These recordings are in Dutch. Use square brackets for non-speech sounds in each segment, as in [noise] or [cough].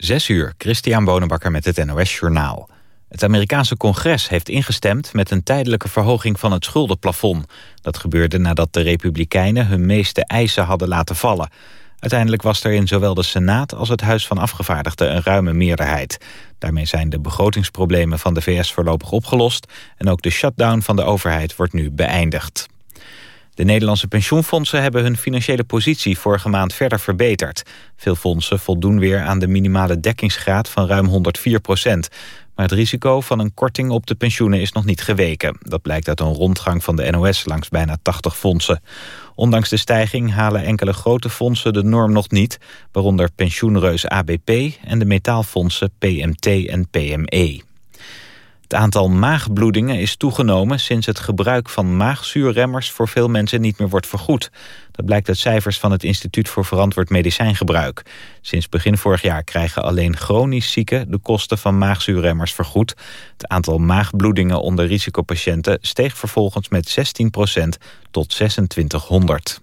Zes uur, Christian Bonenbakker met het NOS Journaal. Het Amerikaanse congres heeft ingestemd met een tijdelijke verhoging van het schuldenplafond. Dat gebeurde nadat de Republikeinen hun meeste eisen hadden laten vallen. Uiteindelijk was er in zowel de Senaat als het Huis van Afgevaardigden een ruime meerderheid. Daarmee zijn de begrotingsproblemen van de VS voorlopig opgelost... en ook de shutdown van de overheid wordt nu beëindigd. De Nederlandse pensioenfondsen hebben hun financiële positie vorige maand verder verbeterd. Veel fondsen voldoen weer aan de minimale dekkingsgraad van ruim 104 procent. Maar het risico van een korting op de pensioenen is nog niet geweken. Dat blijkt uit een rondgang van de NOS langs bijna 80 fondsen. Ondanks de stijging halen enkele grote fondsen de norm nog niet... waaronder pensioenreus ABP en de metaalfondsen PMT en PME. Het aantal maagbloedingen is toegenomen sinds het gebruik van maagzuurremmers voor veel mensen niet meer wordt vergoed. Dat blijkt uit cijfers van het Instituut voor Verantwoord Medicijngebruik. Sinds begin vorig jaar krijgen alleen chronisch zieken de kosten van maagzuurremmers vergoed. Het aantal maagbloedingen onder risicopatiënten steeg vervolgens met 16% tot 2600.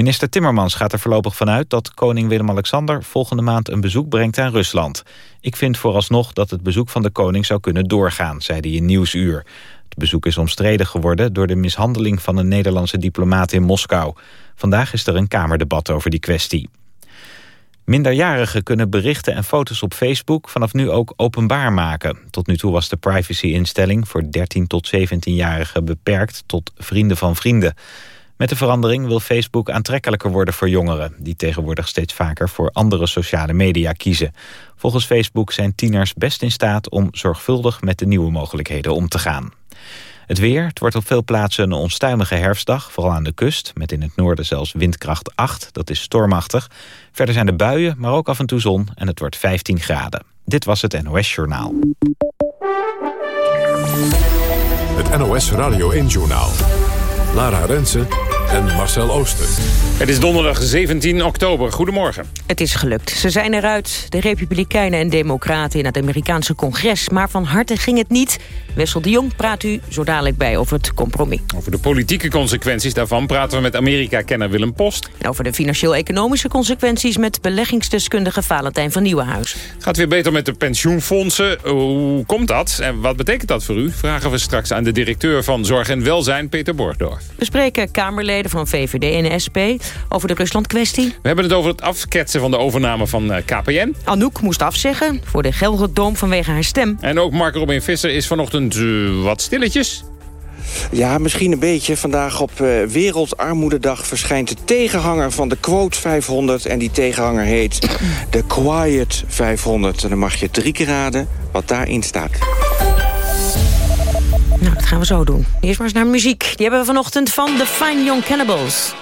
Minister Timmermans gaat er voorlopig vanuit dat koning Willem-Alexander volgende maand een bezoek brengt aan Rusland. Ik vind vooralsnog dat het bezoek van de koning zou kunnen doorgaan, zei hij in Nieuwsuur. Het bezoek is omstreden geworden door de mishandeling van een Nederlandse diplomaat in Moskou. Vandaag is er een kamerdebat over die kwestie. Minderjarigen kunnen berichten en foto's op Facebook vanaf nu ook openbaar maken. Tot nu toe was de privacy-instelling voor 13 tot 17-jarigen beperkt tot vrienden van vrienden. Met de verandering wil Facebook aantrekkelijker worden voor jongeren... die tegenwoordig steeds vaker voor andere sociale media kiezen. Volgens Facebook zijn tieners best in staat om zorgvuldig met de nieuwe mogelijkheden om te gaan. Het weer, het wordt op veel plaatsen een onstuimige herfstdag, vooral aan de kust, met in het noorden zelfs windkracht 8, dat is stormachtig. Verder zijn de buien, maar ook af en toe zon en het wordt 15 graden. Dit was het NOS Journaal. Het NOS Radio 1 Journaal. Lara Rensen en Marcel Ooster. Het is donderdag 17 oktober. Goedemorgen. Het is gelukt. Ze zijn eruit, de Republikeinen en Democraten in het Amerikaanse congres. Maar van harte ging het niet. Wessel de Jong praat u zo dadelijk bij over het compromis. Over de politieke consequenties daarvan praten we met Amerika-kenner Willem Post. En over de financieel-economische consequenties met beleggingsdeskundige Valentijn van Nieuwenhuis. Het gaat weer beter met de pensioenfondsen. Hoe komt dat en wat betekent dat voor u? Vragen we straks aan de directeur van Zorg en Welzijn, Peter Borgdorf. We spreken Kamerleden van VVD en SP over de Rusland-kwestie. We hebben het over het afketsen van de overname van eh, KPN. Anouk moest afzeggen voor de Gelderdoom vanwege haar stem. En ook Mark Robin Visser is vanochtend uh, wat stilletjes. Ja, misschien een beetje. Vandaag op uh, Wereldarmoededag verschijnt de tegenhanger van de Quote 500. En die tegenhanger heet de Quiet 500. En dan mag je drie keer raden wat daarin staat. Nou, dat gaan we zo doen. Eerst maar eens naar muziek. Die hebben we vanochtend van The Fine Young Cannibals.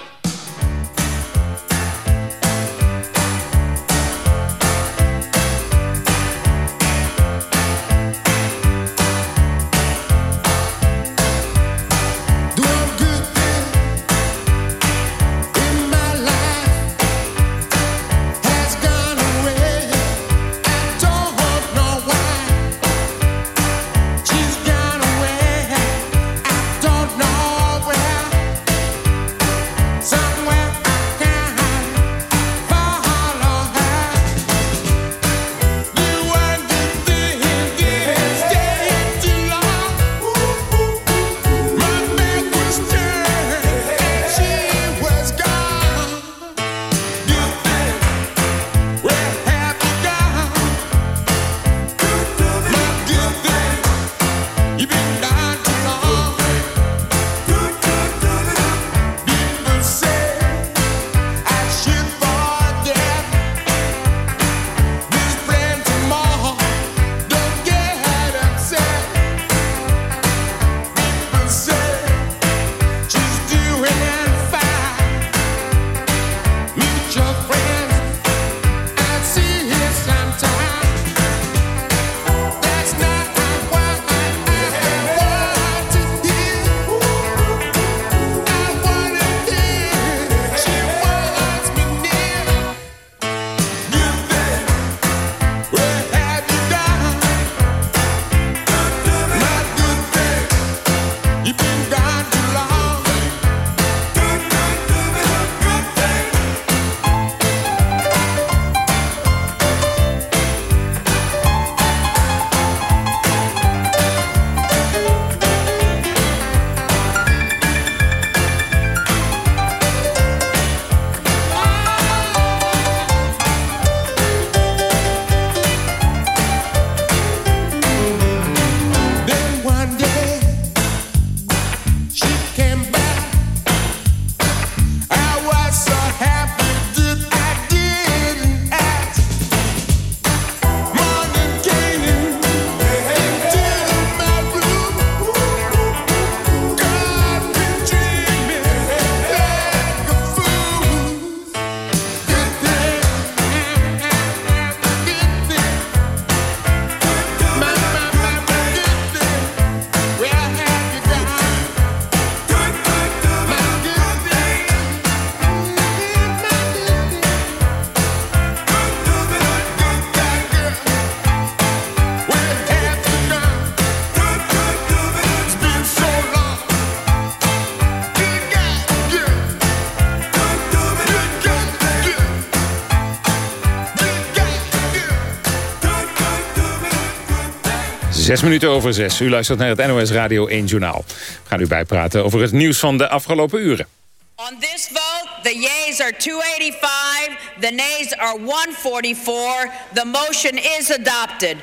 Zes minuten over zes. U luistert naar het NOS Radio 1 Journaal. We gaan u bijpraten over het nieuws van de afgelopen uren. On this vote, the yeas are 285, the nays are 144. The motion is adopted.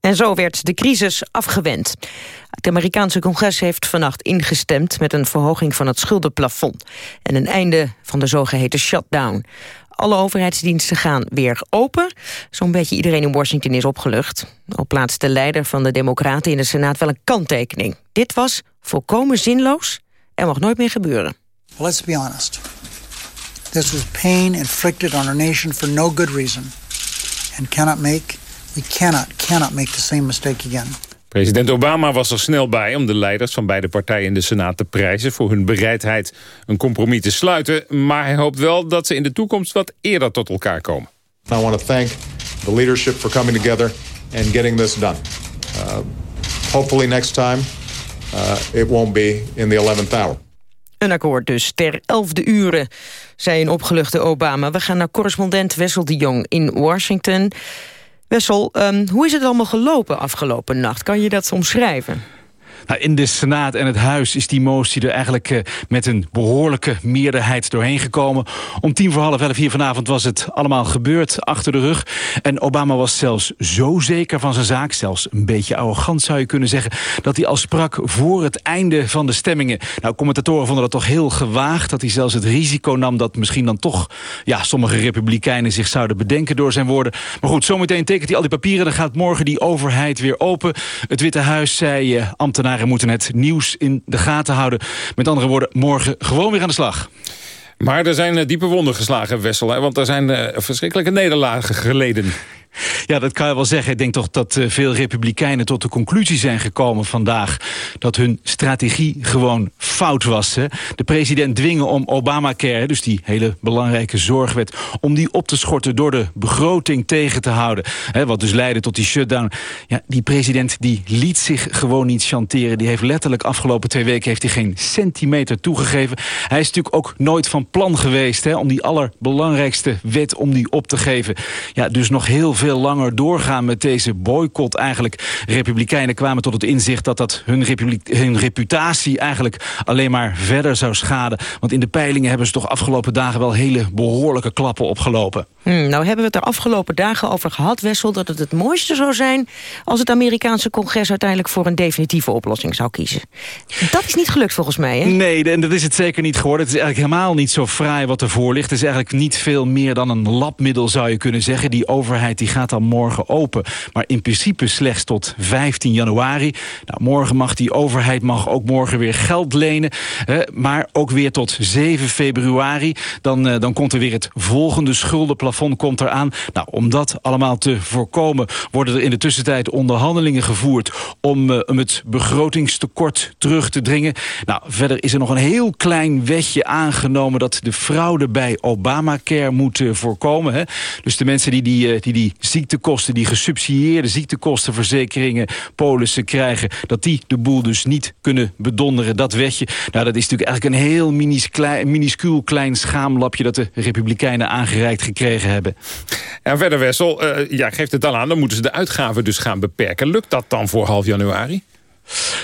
En zo werd de crisis afgewend. Het Amerikaanse congres heeft vannacht ingestemd... met een verhoging van het schuldenplafond... en een einde van de zogeheten shutdown. Alle overheidsdiensten gaan weer open. Zo'n beetje iedereen in Washington is opgelucht. Al plaatst de leider van de Democraten in de Senaat wel een kanttekening. Dit was volkomen zinloos en mag nooit meer gebeuren. Let's be honest. This was pain inflicted on our nation for no good reason. And cannot make, we cannot, cannot make the same mistake again. President Obama was er snel bij om de leiders van beide partijen in de Senaat te prijzen... voor hun bereidheid een compromis te sluiten. Maar hij hoopt wel dat ze in de toekomst wat eerder tot elkaar komen. I want to thank the leadership for coming together and getting this done. Uh, hopefully next time uh, it won't be in the 11th hour. Een akkoord dus ter elfde uren, zei een opgeluchte Obama. We gaan naar correspondent Wessel de Jong in Washington... Wessel, um, hoe is het allemaal gelopen afgelopen nacht? Kan je dat omschrijven? Nou, in de Senaat en het Huis is die motie er eigenlijk uh, met een behoorlijke meerderheid doorheen gekomen. Om tien voor half elf hier vanavond was het allemaal gebeurd, achter de rug. En Obama was zelfs zo zeker van zijn zaak, zelfs een beetje arrogant zou je kunnen zeggen, dat hij al sprak voor het einde van de stemmingen. Nou, commentatoren vonden dat toch heel gewaagd, dat hij zelfs het risico nam dat misschien dan toch ja, sommige republikeinen zich zouden bedenken door zijn woorden. Maar goed, zometeen tekent hij al die papieren, dan gaat morgen die overheid weer open. Het Witte Huis zei uh, ambtenaren moeten het nieuws in de gaten houden. Met andere woorden, morgen gewoon weer aan de slag. Maar er zijn uh, diepe wonden geslagen, Wessel. Hè? Want er zijn uh, verschrikkelijke nederlagen geleden. Ja, dat kan je wel zeggen. Ik denk toch dat uh, veel republikeinen tot de conclusie zijn gekomen vandaag... dat hun strategie gewoon fout was. Hè? De president dwingen om Obamacare, dus die hele belangrijke zorgwet... om die op te schorten door de begroting tegen te houden. Hè, wat dus leidde tot die shutdown. Ja, die president die liet zich gewoon niet chanteren. Die heeft letterlijk afgelopen twee weken heeft hij geen centimeter toegegeven. Hij is natuurlijk ook nooit van plan geweest... Hè, om die allerbelangrijkste wet om die op te geven. Ja, dus nog heel veel veel langer doorgaan met deze boycott eigenlijk. Republikeinen kwamen tot het inzicht dat dat hun, hun reputatie eigenlijk alleen maar verder zou schaden. Want in de peilingen hebben ze toch afgelopen dagen wel hele behoorlijke klappen opgelopen. Hmm, nou hebben we het er afgelopen dagen over gehad, Wessel... dat het het mooiste zou zijn als het Amerikaanse congres... uiteindelijk voor een definitieve oplossing zou kiezen. Dat is niet gelukt volgens mij, hè? Nee, en dat is het zeker niet geworden. Het is eigenlijk helemaal niet zo fraai wat ervoor ligt. Het is eigenlijk niet veel meer dan een labmiddel, zou je kunnen zeggen. Die overheid die gaat dan morgen open. Maar in principe slechts tot 15 januari. Nou, morgen mag die overheid mag ook morgen weer geld lenen. Hè, maar ook weer tot 7 februari. Dan, uh, dan komt er weer het volgende schuldenplafond komt eraan. Nou, om dat allemaal te voorkomen worden er in de tussentijd onderhandelingen gevoerd om, uh, om het begrotingstekort terug te dringen. Nou, verder is er nog een heel klein wetje aangenomen dat de fraude bij Obamacare moet uh, voorkomen. Hè? Dus de mensen die die, uh, die die ziektekosten, die gesubsidieerde ziektekostenverzekeringen, polissen krijgen, dat die de boel dus niet kunnen bedonderen. Dat wetje, nou dat is natuurlijk eigenlijk een heel minuscuul klein schaamlapje dat de Republikeinen aangereikt gekregen hebben. En verder Wessel, uh, ja, geeft het al aan, dan moeten ze de uitgaven dus gaan beperken. Lukt dat dan voor half januari?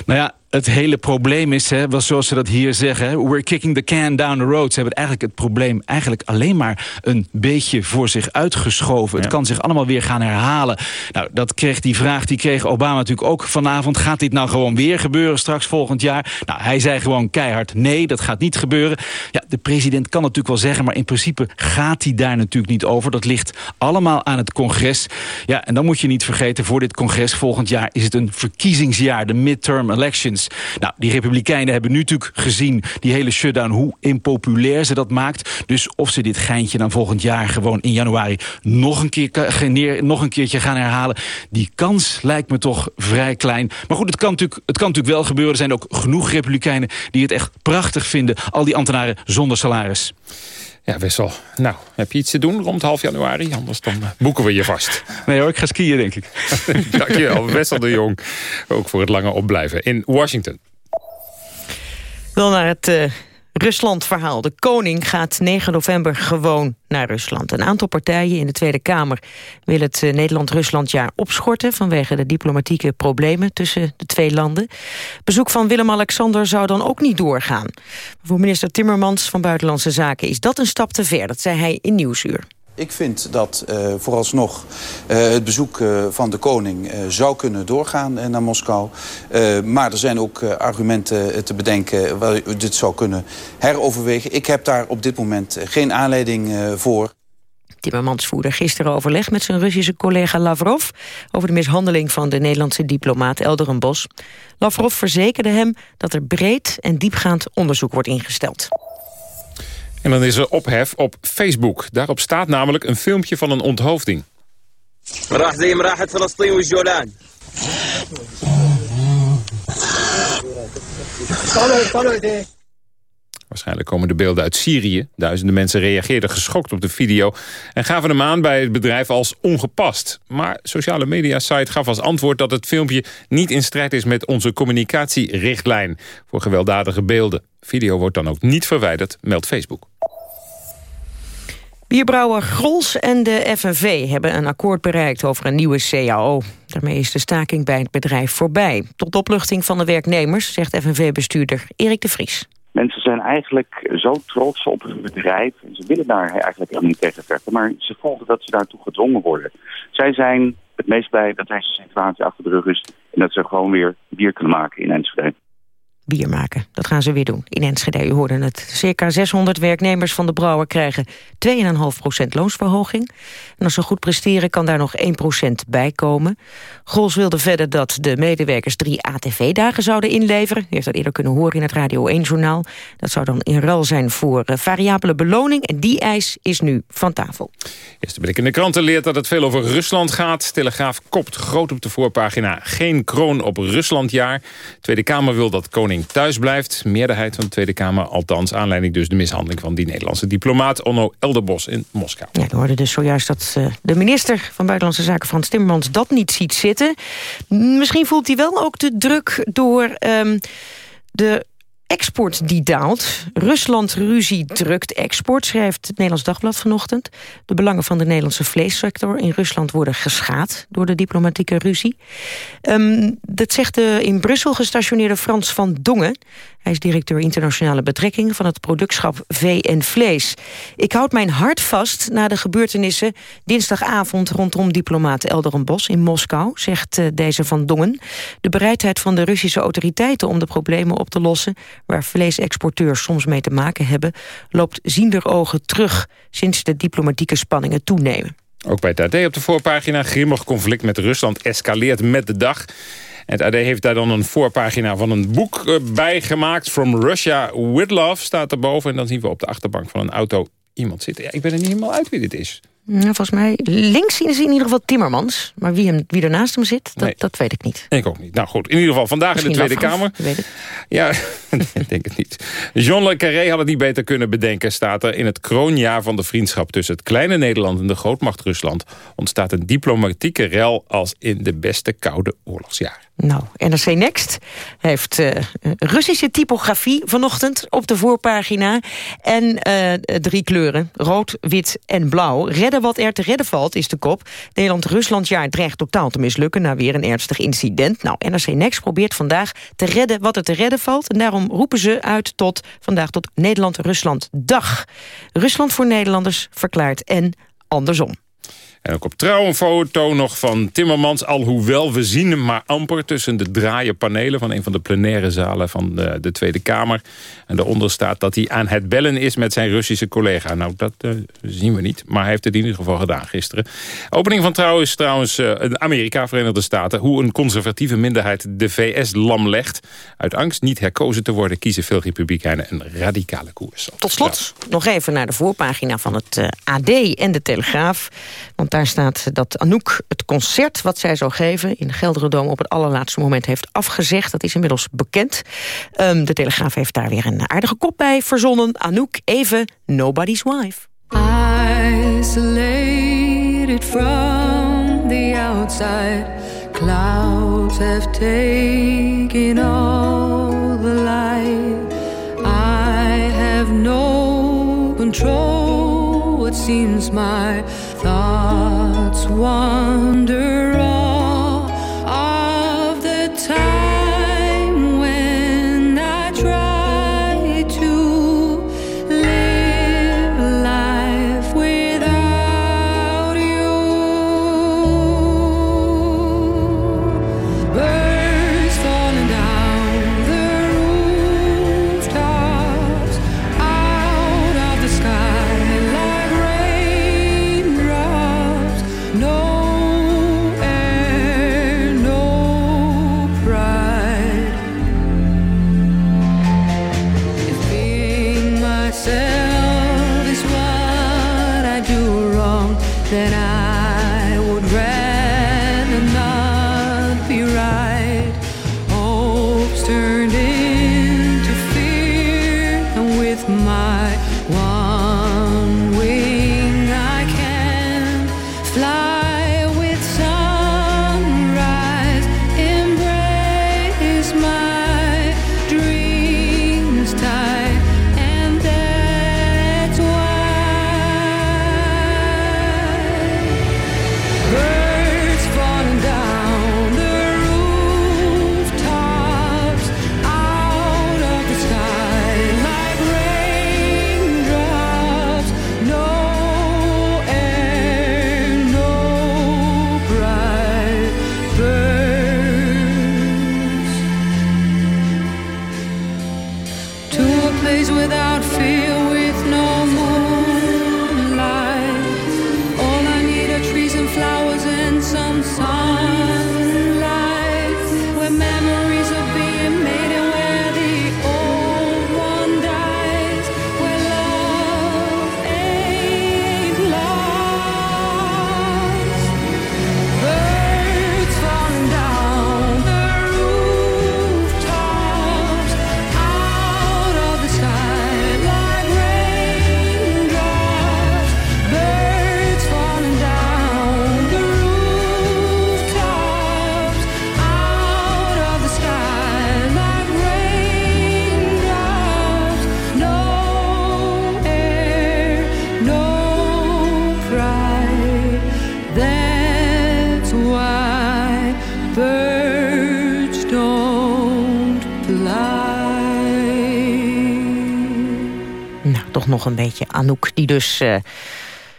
Nou ja, het hele probleem is, hè, zoals ze dat hier zeggen... we're kicking the can down the road. Ze hebben eigenlijk het probleem eigenlijk alleen maar een beetje voor zich uitgeschoven. Ja. Het kan zich allemaal weer gaan herhalen. Nou, dat kreeg die vraag, die kreeg Obama natuurlijk ook vanavond. Gaat dit nou gewoon weer gebeuren straks volgend jaar? Nou, hij zei gewoon keihard nee, dat gaat niet gebeuren. Ja, de president kan natuurlijk wel zeggen, maar in principe gaat hij daar natuurlijk niet over. Dat ligt allemaal aan het congres. Ja, en dan moet je niet vergeten, voor dit congres volgend jaar is het een verkiezingsjaar, de midterm elections. Nou, die republikeinen hebben nu natuurlijk gezien, die hele shutdown, hoe impopulair ze dat maakt. Dus of ze dit geintje dan volgend jaar gewoon in januari nog een, keer, nog een keertje gaan herhalen, die kans lijkt me toch vrij klein. Maar goed, het kan natuurlijk, het kan natuurlijk wel gebeuren. Er zijn ook genoeg republikeinen die het echt prachtig vinden, al die ambtenaren zonder salaris. Ja, Wessel. Nou, heb je iets te doen rond half januari? Anders dan boeken we je vast. [laughs] Nee hoor, ik ga skiën denk ik. [laughs] Dankjewel, Wessel de Jong. Ook voor het lange opblijven in Washington. Wel naar het uh, Rusland-verhaal. De koning gaat 9 november gewoon naar Rusland. Een aantal partijen in de Tweede Kamer wil het eh, Nederland-Ruslandjaar opschorten... vanwege de diplomatieke problemen tussen de twee landen. Bezoek van Willem-Alexander zou dan ook niet doorgaan. Voor minister Timmermans van Buitenlandse Zaken is dat een stap te ver. Dat zei hij in Nieuwsuur. Ik vind dat uh, vooralsnog uh, het bezoek uh, van de koning zou kunnen doorgaan naar Moskou. maar er zijn ook argumenten te bedenken waar dit zou kunnen heroverwegen. Ik heb daar op dit moment geen aanleiding voor. Timmermans voerde gisteren overleg met zijn Russische collega Lavrov... over de mishandeling van de Nederlandse diplomaat Elderenbos. Lavrov verzekerde hem dat er breed en diepgaand onderzoek wordt ingesteld. En dan is er ophef op Facebook. Daarop staat namelijk een filmpje van een onthoofding. Waarschijnlijk komen de beelden uit Syrië. Duizenden mensen reageerden geschokt op de video... en gaven hem aan bij het bedrijf als ongepast. Maar sociale media-site gaf als antwoord dat het filmpje... niet in strijd is met onze communicatierichtlijn... voor gewelddadige beelden. Video wordt dan ook niet verwijderd, meldt Facebook. Bierbrouwer Grols en de FNV hebben een akkoord bereikt over een nieuwe CAO. Daarmee is de staking bij het bedrijf voorbij. Tot opluchting van de werknemers, zegt FNV-bestuurder Erik de Vries. Mensen zijn eigenlijk zo trots op hun bedrijf. En ze willen daar eigenlijk helemaal niet tegen vechten. Maar ze voelen dat ze daartoe gedwongen worden. Zij zijn het meest blij dat deze situatie achter de rug is. En dat ze gewoon weer bier kunnen maken in Enschede bier maken. Dat gaan ze weer doen in Enschede. U hoorde het. Circa 600 werknemers van de brouwer krijgen 2,5% loonsverhoging. En als ze goed presteren kan daar nog 1% bij komen. Grols wilde verder dat de medewerkers drie ATV-dagen zouden inleveren. U heeft dat eerder kunnen horen in het Radio 1-journaal. Dat zou dan in ruil zijn voor uh, variabele beloning. En die eis is nu van tafel. Eerste blik in de kranten leert dat het veel over Rusland gaat. Telegraaf kopt groot op de voorpagina. Geen kroon op Ruslandjaar. Tweede Kamer wil dat koning thuis blijft. Meerderheid van de Tweede Kamer, althans aanleiding dus de mishandeling van die Nederlandse diplomaat Onno Elderbos in Moskou. Ja, we hoorden dus zojuist dat uh, de minister van Buitenlandse Zaken Frans Timmermans dat niet ziet zitten. Misschien voelt hij wel ook de druk door um, de export die daalt. Rusland-ruzie drukt export, schrijft het Nederlands Dagblad vanochtend. De belangen van de Nederlandse vleessector in Rusland worden geschaad... door de diplomatieke ruzie. Um, dat zegt de in Brussel gestationeerde Frans van Dongen. Hij is directeur internationale betrekkingen van het productschap VN Vlees. Ik houd mijn hart vast na de gebeurtenissen dinsdagavond rondom diplomaat Elderen Bos in Moskou, zegt uh, deze van Dongen. De bereidheid van de Russische autoriteiten om de problemen op te lossen, waar vleesexporteurs soms mee te maken hebben, loopt ziender ogen terug sinds de diplomatieke spanningen toenemen. Ook bij het AD op de voorpagina grimmig conflict met Rusland escaleert met de dag. Het AD heeft daar dan een voorpagina van een boek eh, bij gemaakt. From Russia with Love staat erboven. En dan zien we op de achterbank van een auto iemand zitten. Ja, ik ben er niet helemaal uit wie dit is. Ja, volgens mij links zien ze in ieder geval Timmermans. Maar wie, hem, wie ernaast hem zit, dat, dat weet ik niet. Ik ook niet. Nou goed, in ieder geval vandaag in de Tweede Kamer. Weet het. Ja, [laughs] ik denk het niet. Jean Le Carré had het niet beter kunnen bedenken, staat er. In het kroonjaar van de vriendschap tussen het kleine Nederland en de grootmacht Rusland... ontstaat een diplomatieke rel als in de beste koude oorlogsjaren. Nou, NRC Next heeft uh, Russische typografie vanochtend op de voorpagina. En uh, drie kleuren, rood, wit en blauw. Redden wat er te redden valt, is de kop. Nederland-Ruslandjaar dreigt totaal te mislukken... na weer een ernstig incident. Nou, NRC Next probeert vandaag te redden wat er te redden valt. En daarom roepen ze uit tot vandaag tot Nederland-Rusland-dag. Rusland voor Nederlanders verklaart en andersom. En ook op trouw een foto nog van Timmermans. Alhoewel we zien hem maar amper tussen de draaien panelen... van een van de plenaire zalen van de, de Tweede Kamer. En daaronder staat dat hij aan het bellen is met zijn Russische collega. Nou, dat uh, zien we niet. Maar hij heeft het in ieder geval gedaan gisteren. Opening van trouw is trouwens uh, Amerika, Verenigde Staten. Hoe een conservatieve minderheid de VS lam legt. Uit angst niet herkozen te worden... kiezen veel republikeinen een radicale koers. Tot slot nog even naar de voorpagina van het uh, AD en de Telegraaf. Want daar staat dat Anouk het concert wat zij zou geven... in de Gelderdoom op het allerlaatste moment heeft afgezegd. Dat is inmiddels bekend. Ehm, de Telegraaf heeft daar weer een aardige kop bij verzonnen. Anouk, even Nobody's Wife. Isolated from the outside Clouds have taken all the light I have no control what seems my thoughts wander all nog een beetje Anouk, die dus eh,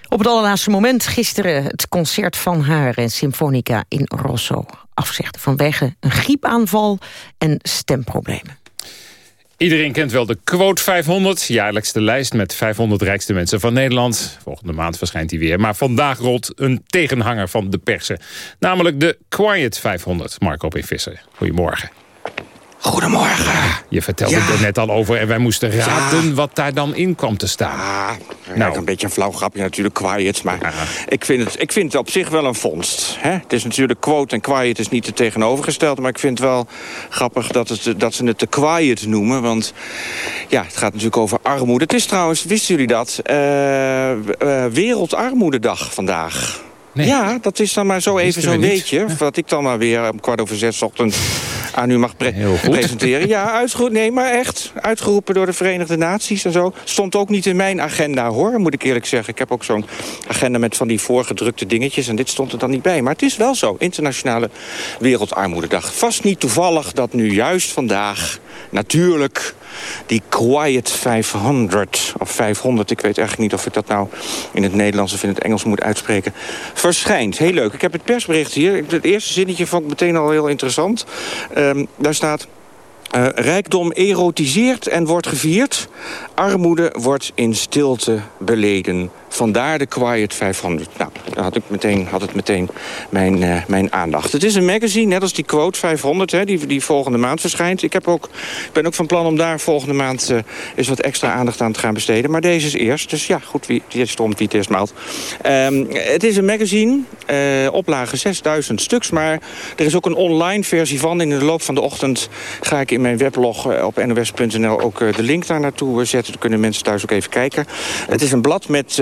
op het allerlaatste moment gisteren... het concert van haar en Symfonica in Rosso afzegde... vanwege een griepaanval en stemproblemen. Iedereen kent wel de Quote 500, jaarlijks de lijst met 500 rijkste mensen van Nederland. Volgende maand verschijnt die weer. Maar vandaag rolt een tegenhanger van de persen. Namelijk de Quiet 500. Marco P. Visser, goedemorgen. Goedemorgen. Je vertelde Ja. het er net al over en wij moesten raden wat daar dan in kwam te staan. Nou. Nou. Een beetje een flauw grapje natuurlijk, quiet. Maar ik, vind het, ik vind het op zich wel een vondst. Hè? Het is natuurlijk quote en quiet is niet het tegenovergestelde. Maar ik vind het wel grappig dat, het, dat ze het de quiet noemen. Want ja, het gaat natuurlijk over armoede. Het is trouwens, wisten jullie dat, eh, eh, Wereldarmoededag vandaag. Ja, dat is dan maar zo even zo'n weetje. Wat ik dan maar weer om kwart over zes ochtend aan u mag pre- presenteren. Ja, uitgeroepen, nee, maar echt. Uitgeroepen door de Verenigde Naties en zo. Stond ook niet in mijn agenda, hoor, moet ik eerlijk zeggen. Ik heb ook zo'n agenda met van die voorgedrukte dingetjes... en dit stond er dan niet bij. Maar het is wel zo, Internationale Wereldarmoededag. Vast niet toevallig dat nu juist vandaag... natuurlijk die Quiet 500, of 500... ik weet eigenlijk niet of ik dat nou in het Nederlands of in het Engels moet uitspreken... verschijnt. Heel leuk. Ik heb het persbericht hier. Het eerste zinnetje vond ik meteen al heel interessant. Ehm, daar staat... eh, rijkdom erotiseert en wordt gevierd. Armoede wordt in stilte beleden. Vandaar de Quiet 500. Nou, daar had, ik meteen, had het meteen mijn, eh, mijn aandacht. Het is een magazine, net als die Quote 500, hè, die, die volgende maand verschijnt. Ik, heb ook, ben ook van plan om daar volgende maand eh, eens wat extra aandacht aan te gaan besteden. Maar deze is eerst, dus ja, goed, wie, die stond wie het eerst maalt. Ehm, het is een magazine, eh, oplage 6000 stuks, maar er is ook een online versie van. In de loop van de ochtend ga ik in mijn weblog op nos.nl ook de link daar naartoe zetten. Dan kunnen mensen thuis ook even kijken. Het is een blad met,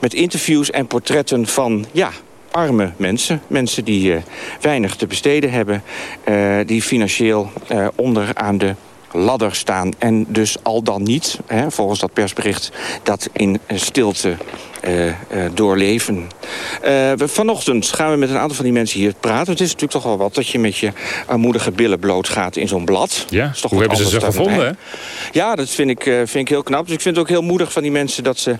met interviews en portretten van, ja, arme mensen. Mensen die eh, weinig te besteden hebben. eh, die financieel eh, onder aan de ladder staan. En dus al dan niet, hè, volgens dat persbericht, dat in stilte eh, eh, doorleven. We, vanochtend gaan we met een aantal van die mensen hier praten. Het is natuurlijk toch wel wat dat je met je armoedige billen blootgaat in zo'n blad. Ja, is toch hoe hebben ze ze gevonden. Ja, dat vind ik, vind ik heel knap. Dus ik vind het ook heel moedig van die mensen... dat ze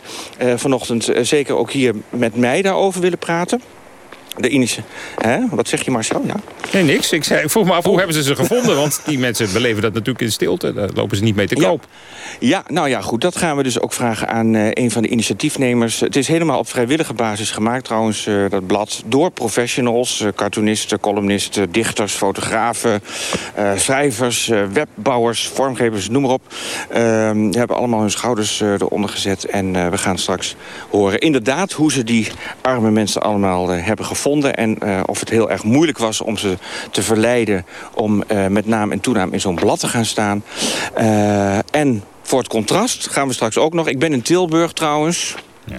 vanochtend zeker ook hier met mij daarover willen praten. De Inische. Hè? Wat zeg je Marcel? Ja. Nee, niks. Ik, zei, ik vroeg me af, hoe hebben ze ze gevonden? Want die mensen beleven dat natuurlijk in stilte. Daar lopen ze niet mee te koop. Ja, nou ja, goed. Dat gaan we dus ook vragen aan eh, een van de initiatiefnemers. Het is helemaal op vrijwillige basis gemaakt trouwens, eh, dat blad. Door professionals, eh, cartoonisten, columnisten, dichters, fotografen... schrijvers, webbouwers, vormgevers, noem maar op. Ehm, die hebben allemaal hun schouders eronder gezet. En we gaan straks horen inderdaad hoe ze die arme mensen allemaal hebben gevonden. En eh, of het heel erg moeilijk was om ze te verleiden... om eh, met naam en toenaam in zo'n blad te gaan staan. Eh, en voor het contrast gaan we straks ook nog... Ik ben in Tilburg trouwens...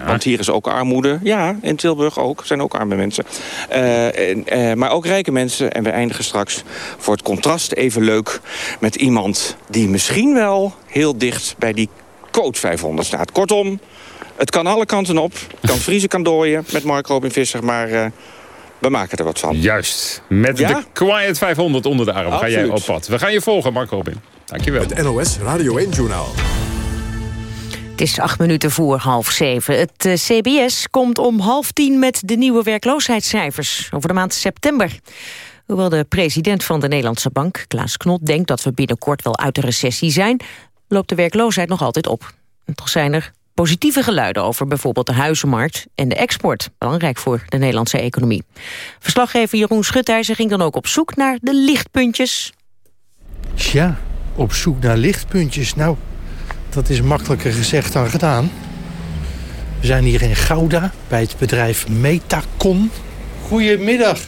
Want hier is ook armoede. Ja, in Tilburg ook. Er zijn ook arme mensen. En, maar ook rijke mensen. En we eindigen straks voor het contrast even leuk... met iemand die misschien wel heel dicht bij die code 500 staat. Kortom, het kan alle kanten op. Kan vriezen, kan dooien met Mark Robin Visser. Maar eh, we maken er wat van. Juist. Met Ja? de Quiet 500 onder de arm ga jij op pad. We gaan je volgen, Mark Robin. Dankjewel. Het NOS Radio 1-journaal. Het is acht minuten voor half zeven. Het eh, CBS komt om half tien met de nieuwe werkloosheidscijfers over de maand september. Hoewel de president van de Nederlandse Bank, Klaas Knot, denkt dat we binnenkort wel uit de recessie zijn, loopt de werkloosheid nog altijd op. En toch zijn er positieve geluiden over bijvoorbeeld de huizenmarkt en de export. Belangrijk voor de Nederlandse economie. Verslaggever Jeroen Schutijzer ging dan ook op zoek naar de lichtpuntjes. Tja, op zoek naar lichtpuntjes. Nou, dat is makkelijker gezegd dan gedaan. We zijn hier in Gouda bij het bedrijf Metacon. Goedemiddag.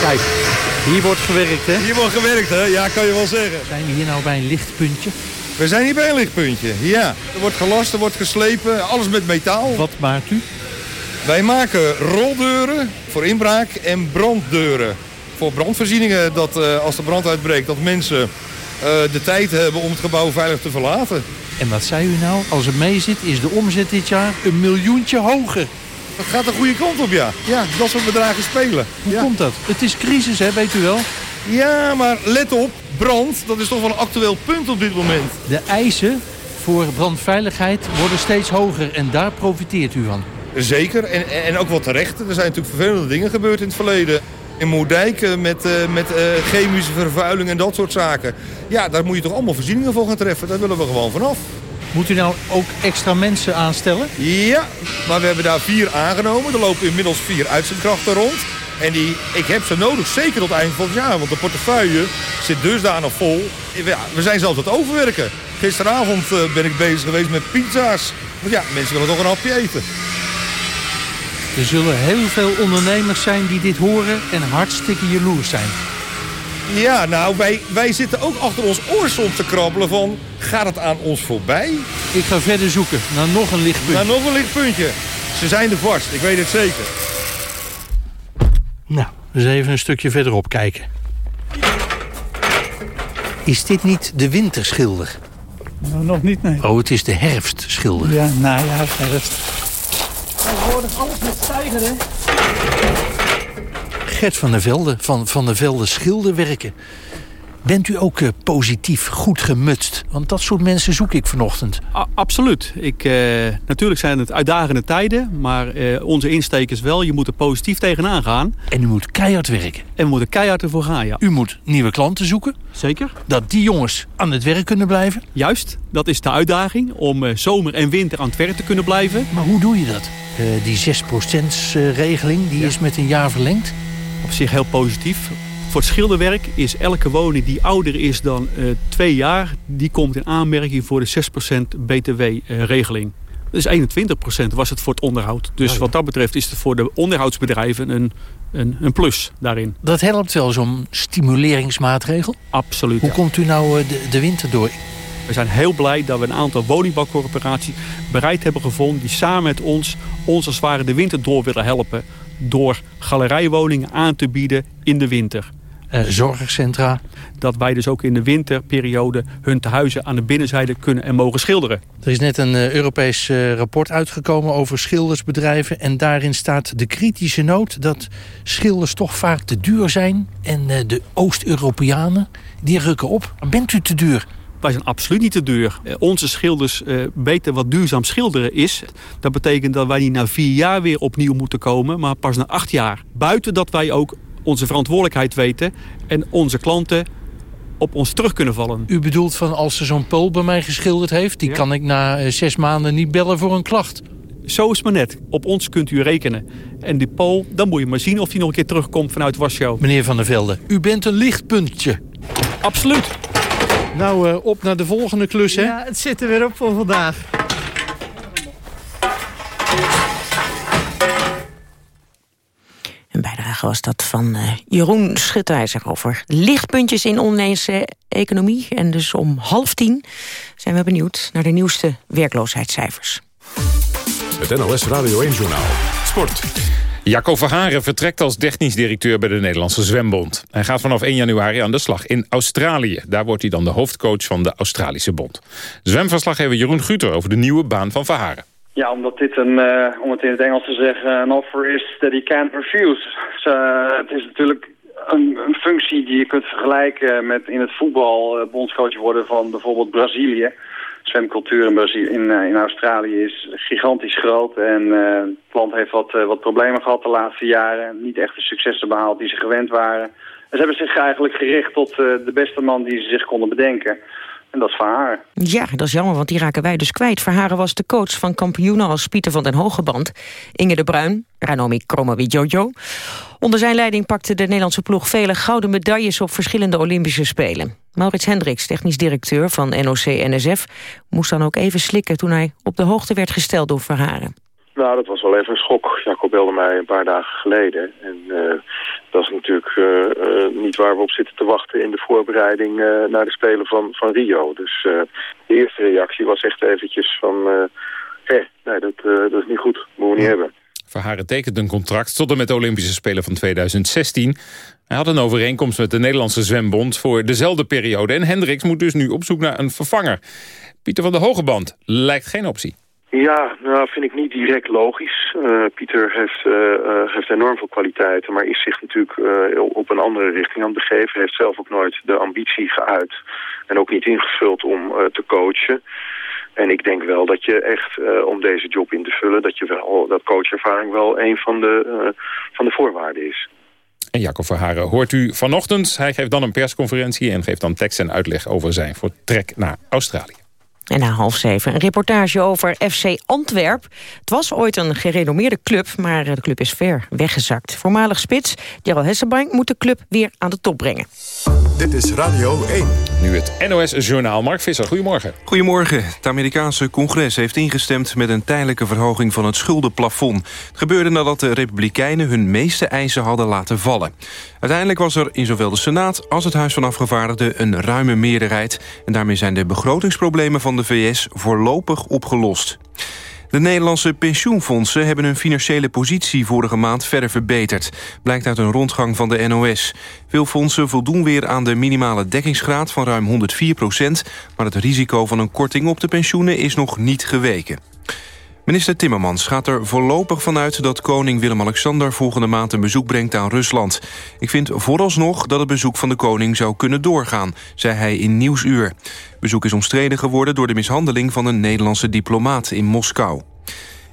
Kijk, hier wordt gewerkt, hè? Hier wordt gewerkt, hè? Ja, kan je wel zeggen. Zijn we hier nou bij een lichtpuntje? We zijn hier bij een lichtpuntje, ja. Er wordt gelast, er wordt geslepen, alles met metaal. Wat maakt u? Wij maken roldeuren voor inbraak en branddeuren. Voor brandvoorzieningen, dat eh, als de brand uitbreekt, dat mensen eh, de tijd hebben om het gebouw veilig te verlaten. En wat zei u nou? Als het mee zit, is de omzet dit jaar een miljoentje hoger. Dat gaat de goede kant op, ja. Ja, dat soort bedragen spelen. Hoe komt dat? Het is crisis, hè, weet u wel? Ja, maar let op, brand, dat is toch wel een actueel punt op dit moment. De eisen voor brandveiligheid worden steeds hoger en daar profiteert u van. Zeker, en, en ook wel terecht. Er zijn natuurlijk vervelende dingen gebeurd in het verleden. In Moerdijk eh, met, eh, met eh, chemische vervuiling en dat soort zaken. Ja, daar moet je toch allemaal voorzieningen voor gaan treffen. Daar willen we gewoon vanaf. Moet u nou ook extra mensen aanstellen? Ja, maar we hebben daar vier aangenomen. Er lopen inmiddels vier uitzendkrachten rond. En die, ik heb ze nodig, zeker tot het eind van het jaar. Want de portefeuille zit dusdanig vol. Ja, we zijn zelfs aan het overwerken. Gisteravond eh, ben ik bezig geweest met pizza's. Want ja, mensen willen toch een hapje eten. Er zullen heel veel ondernemers zijn die dit horen en hartstikke jaloers zijn. Ja, nou, wij, wij zitten ook achter ons oor soms te krabbelen van... gaat het aan ons voorbij? Ik ga verder zoeken naar nog een lichtpunt. Nou, nog een lichtpuntje. Ze zijn er vast, ik weet het zeker. Nou, eens even een stukje verderop kijken. Is dit niet de winterschilder? Nou, nog niet, nee. Oh, het is de herfstschilder. Ja, najaar, herfst. Tegenwoordig alles met stijgen, hè? Gert van der Velde van Van der Velde Schilderwerken. Bent u ook eh, positief goed gemutst? Want dat soort mensen zoek ik vanochtend. A- absoluut. Ik, eh, natuurlijk zijn het uitdagende tijden, maar eh, onze insteek is wel, je moet er positief tegenaan gaan. En u moet keihard werken. En we moeten keihard ervoor gaan, ja. U moet nieuwe klanten zoeken. Zeker. Dat die jongens aan het werk kunnen blijven. Juist, dat is de uitdaging, om zomer en winter aan het werk te kunnen blijven. Maar hoe doe je dat? Die 6% eh, regeling die is met een jaar verlengd. Op zich heel positief. Voor het schilderwerk is elke woning die ouder is dan eh, twee jaar... die komt in aanmerking voor de 6% btw-regeling. Dus 21% was het voor het onderhoud. Dus wat dat betreft is het voor de onderhoudsbedrijven een, een, een plus daarin. Dat helpt wel, zo'n stimuleringsmaatregel. Absoluut. Hoe ja. komt u nou eh, de, de winter door? We zijn heel blij dat we een aantal woningbouwcorporaties bereid hebben gevonden... die samen met ons, ons als het ware de winter door willen helpen... door galerijwoningen aan te bieden in de winter. Eh, zorgcentra. Dat wij dus ook in de winterperiode hun tehuizen aan de binnenzijde kunnen en mogen schilderen. Er is net een eh, Europees eh, rapport uitgekomen over schildersbedrijven. En daarin staat de kritische noot dat schilders toch vaak te duur zijn. En de Oost-Europeanen, die rukken op. Bent u te duur? Wij zijn absoluut niet te duur. Onze schilders weten wat duurzaam schilderen is. Dat betekent dat wij niet na vier jaar weer opnieuw moeten komen, maar pas na acht jaar. Buiten dat wij ook onze verantwoordelijkheid weten en onze klanten op ons terug kunnen vallen. U bedoelt van als er zo'n Pool bij mij geschilderd heeft... die kan ik na eh, zes maanden niet bellen voor een klacht. Zo is het maar net. Op ons kunt u rekenen. En die Pool, dan moet je maar zien of die nog een keer terugkomt vanuit Warschau. Meneer Van der Velde, u bent een lichtpuntje. Absoluut. Nou, eh, op naar de volgende klus, hè? Ja, het zit er weer op voor vandaag. Bijdrage was dat van eh, Jeroen Schutijzer over lichtpuntjes in onze economie. En dus om half tien zijn we benieuwd naar de nieuwste werkloosheidscijfers. Het NOS Radio 1 Journaal. Sport. Jacco Verharen vertrekt als technisch directeur bij de Nederlandse Zwembond. Hij gaat vanaf 1 januari aan de slag in Australië. Daar wordt hij dan de hoofdcoach van de Australische bond. Zwemverslaggever Jeroen Guter over de nieuwe baan van Verharen. Ja, omdat dit een, eh, om het in het Engels te zeggen, een offer is that he can't refuse. Dus, eh, het is natuurlijk een, een functie die je kunt vergelijken met in het voetbal eh, bondscoach worden van bijvoorbeeld Brazilië. Zwemcultuur in, in, in Australië is gigantisch groot en het land heeft wat, wat problemen gehad de laatste jaren. Niet echt de successen behaald die ze gewend waren. En ze hebben zich eigenlijk gericht tot de beste man die ze zich konden bedenken. En dat is Haar. Ja, dat is jammer, want die raken wij dus kwijt. Verharen was de coach van kampioenen als Pieter van den Hogeband... Inge de Bruin, Ranomi Kromowidjojo. Onder zijn leiding pakte de Nederlandse ploeg vele gouden medailles... op verschillende Olympische Spelen. Maurits Hendricks, technisch directeur van NOC-NSF... moest dan ook even slikken toen hij op de hoogte werd gesteld door Verharen. Nou, dat was wel even een schok. Jaco belde mij een paar dagen geleden. En eh, dat is natuurlijk eh, eh, niet waar we op zitten te wachten in de voorbereiding naar de Spelen van, van Rio. Dus de eerste reactie was echt eventjes van... hé, nee, dat, dat is niet goed. Moeten we niet hebben. Verharen tekent een contract tot en met de Olympische Spelen van 2016. Hij had een overeenkomst met de Nederlandse Zwembond voor dezelfde periode. En Hendricks moet dus nu op zoek naar een vervanger. Pieter van der Hogeband lijkt geen optie. Ja, nou vind ik niet direct logisch. Eh, Pieter heeft, eh, eh, heeft enorm veel kwaliteiten, maar is zich natuurlijk op een andere richting aan het begeven. Heeft zelf ook nooit de ambitie geuit en ook niet ingevuld om te coachen. En ik denk wel dat je echt, om deze job in te vullen, dat je wel dat coachervaring wel een van de, van de voorwaarden is. En Jacob Verharen hoort u vanochtend. Hij geeft dan een persconferentie en geeft dan tekst en uitleg over zijn vertrek naar Australië. En na half zeven een reportage over FC Antwerp. Het was ooit een gerenommeerde club, maar de club is ver weggezakt. Voormalig spits Gerald Hesselbank moet de club weer aan de top brengen. Dit is Radio 1. Nu het NOS-journaal. Mark Visser, goedemorgen. Goedemorgen. Het Amerikaanse congres heeft ingestemd met een tijdelijke verhoging van het schuldenplafond. Het gebeurde nadat de Republikeinen hun meeste eisen hadden laten vallen. Uiteindelijk was er in zowel de Senaat als het Huis van Afgevaardigden een ruime meerderheid. En daarmee zijn de begrotingsproblemen van de VS voorlopig opgelost. De Nederlandse pensioenfondsen hebben hun financiële positie vorige maand verder verbeterd. Blijkt uit een rondgang van de NOS. Veel fondsen voldoen weer aan de minimale dekkingsgraad van ruim 104 procent... maar het risico van een korting op de pensioenen is nog niet geweken. Minister Timmermans gaat er voorlopig vanuit dat koning Willem-Alexander volgende maand een bezoek brengt aan Rusland. Ik vind vooralsnog dat het bezoek van de koning zou kunnen doorgaan, zei hij in Nieuwsuur. Bezoek is omstreden geworden door de mishandeling van een Nederlandse diplomaat in Moskou.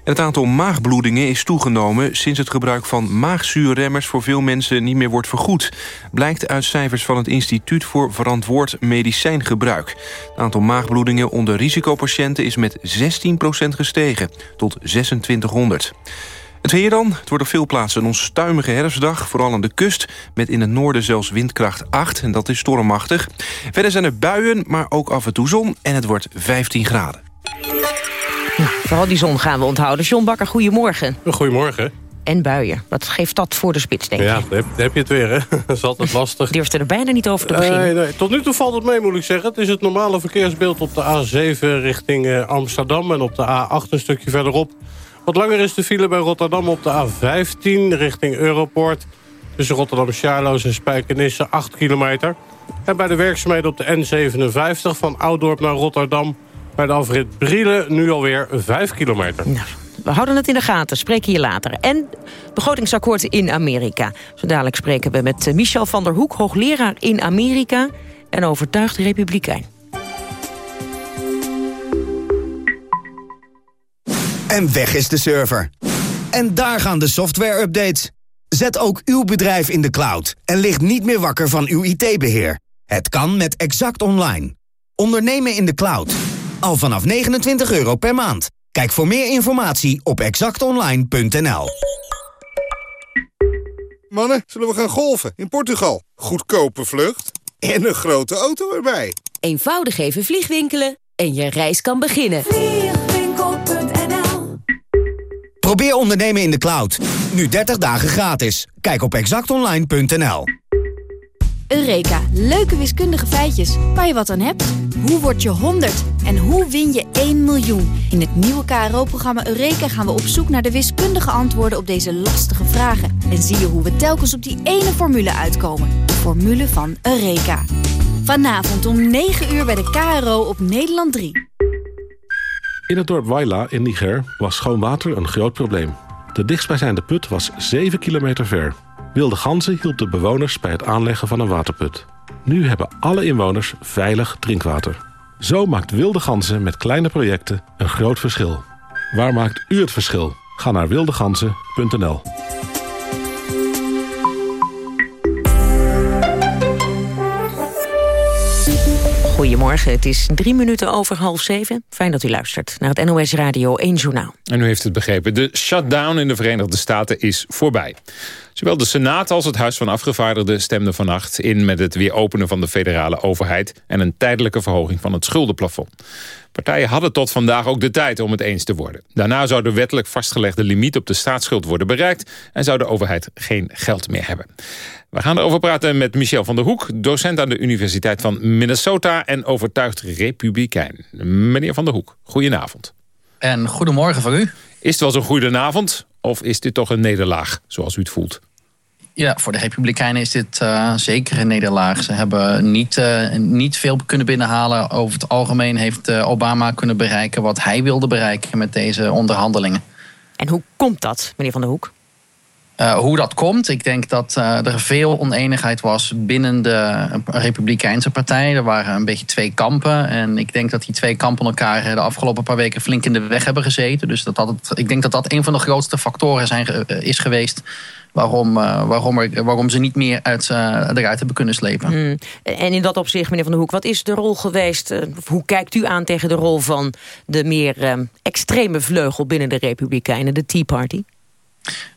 Het aantal maagbloedingen is toegenomen sinds het gebruik van maagzuurremmers voor veel mensen niet meer wordt vergoed. Blijkt uit cijfers van het Instituut voor Verantwoord Medicijngebruik. Het aantal maagbloedingen onder risicopatiënten is met 16% gestegen, tot 2600. Het weer dan. Het wordt op veel plaatsen een onstuimige herfstdag. Vooral aan de kust. Met in het noorden zelfs windkracht 8. En dat is stormachtig. Verder zijn er buien, maar ook af en toe zon. En het wordt 15 graden. Vooral die zon gaan we onthouden. John Bakker, goedemorgen. Goedemorgen. En buien. Wat geeft dat voor de spits, denk je? Ja, daar heb, je het weer, hè? [laughs] dat is altijd lastig. Durfde er bijna niet over te beginnen. Nee, nee. Tot nu toe valt het mee, moet ik zeggen. Het is het normale verkeersbeeld op de A7 richting eh, Amsterdam... en op de A8 een stukje verderop. Wat langer is de file bij Rotterdam op de A15 richting Europoort. Tussen Rotterdam-Charloes en Spijkenisse 8 kilometer. En bij de werkzaamheden op de N57 van Oudorp naar Rotterdam... bij de afrit Brielen nu alweer 5 kilometer. We houden het in de gaten, spreken je later. En begrotingsakkoord in Amerika. Zo dadelijk spreken we met eh, Michel van der Hoek, hoogleraar in Amerika... en overtuigd republikein. En weg is de server. En daar gaan de software-updates. Zet ook uw bedrijf in de cloud en ligt niet meer wakker van uw IT-beheer. Het kan met Exact Online. Ondernemen in de cloud. Al vanaf 29 euro per maand. Kijk voor meer informatie op exactonline.nl. Mannen, zullen we gaan golfen in Portugal? Goedkope vlucht en een grote auto erbij. Eenvoudig even vliegwinkelen en je reis kan beginnen. Probeer ondernemen in de cloud. Nu 30 dagen gratis. Kijk op exactonline.nl. Eureka, leuke wiskundige feitjes waar je wat aan hebt. Hoe word je 100 en hoe win je 1 miljoen? In het nieuwe KRO-programma Eureka gaan we op zoek naar de wiskundige antwoorden op deze lastige vragen. En zie je hoe we telkens op die ene formule uitkomen. De formule van Eureka. Vanavond om 9 uur bij de KRO op Nederland 3. In het dorp Waila in Niger was schoon water een groot probleem. De dichtstbijzijnde put was 7 kilometer ver. Wilde ganzen hielp de bewoners bij het aanleggen van een waterput. Nu hebben alle inwoners veilig drinkwater. Zo maakt Wilde Ganzen met kleine projecten een groot verschil. Waar maakt u het verschil? Ga naar wildeganzen.nl. Goedemorgen, het is drie minuten over half zeven. Fijn dat u luistert naar het NOS Radio 1 Journaal. En u heeft het begrepen, de shutdown in de Verenigde Staten is voorbij. Zowel de Senaat als het Huis van Afgevaardigden stemden vannacht in... met het weer openen van de federale overheid... en een tijdelijke verhoging van het schuldenplafond. Partijen hadden tot vandaag ook de tijd om het eens te worden. Daarna zou de wettelijk vastgelegde limiet op de staatsschuld worden bereikt... en zou de overheid geen geld meer hebben. We gaan erover praten met Michel van der Hoek... docent aan de Universiteit van Minnesota en overtuigd republikein. Meneer van der Hoek, goedenavond. En goedemorgen voor u. Is het wel zo'n goedenavond of is dit toch een nederlaag, zoals u het voelt? Ja, voor de Republikeinen is dit uh, zeker een nederlaag. Ze hebben niet, uh, niet veel kunnen binnenhalen. Over het algemeen heeft uh, Obama kunnen bereiken wat hij wilde bereiken met deze onderhandelingen. En hoe komt dat, meneer Van der Hoek? Uh, hoe dat komt, ik denk dat uh, er veel oneenigheid was binnen de Republikeinse partij. Er waren een beetje twee kampen. En ik denk dat die twee kampen elkaar de afgelopen paar weken flink in de weg hebben gezeten. Dus dat dat ik denk dat dat een van de grootste factoren zijn, is geweest waarom, waarom, waarom ze niet meer uit, uh, eruit hebben kunnen slepen. Mm. En in dat opzicht, meneer Van der Hoek, wat is de rol geweest... Hoe kijkt u aan tegen de rol van de meer extreme vleugel binnen de Republikeinen, de Tea Party?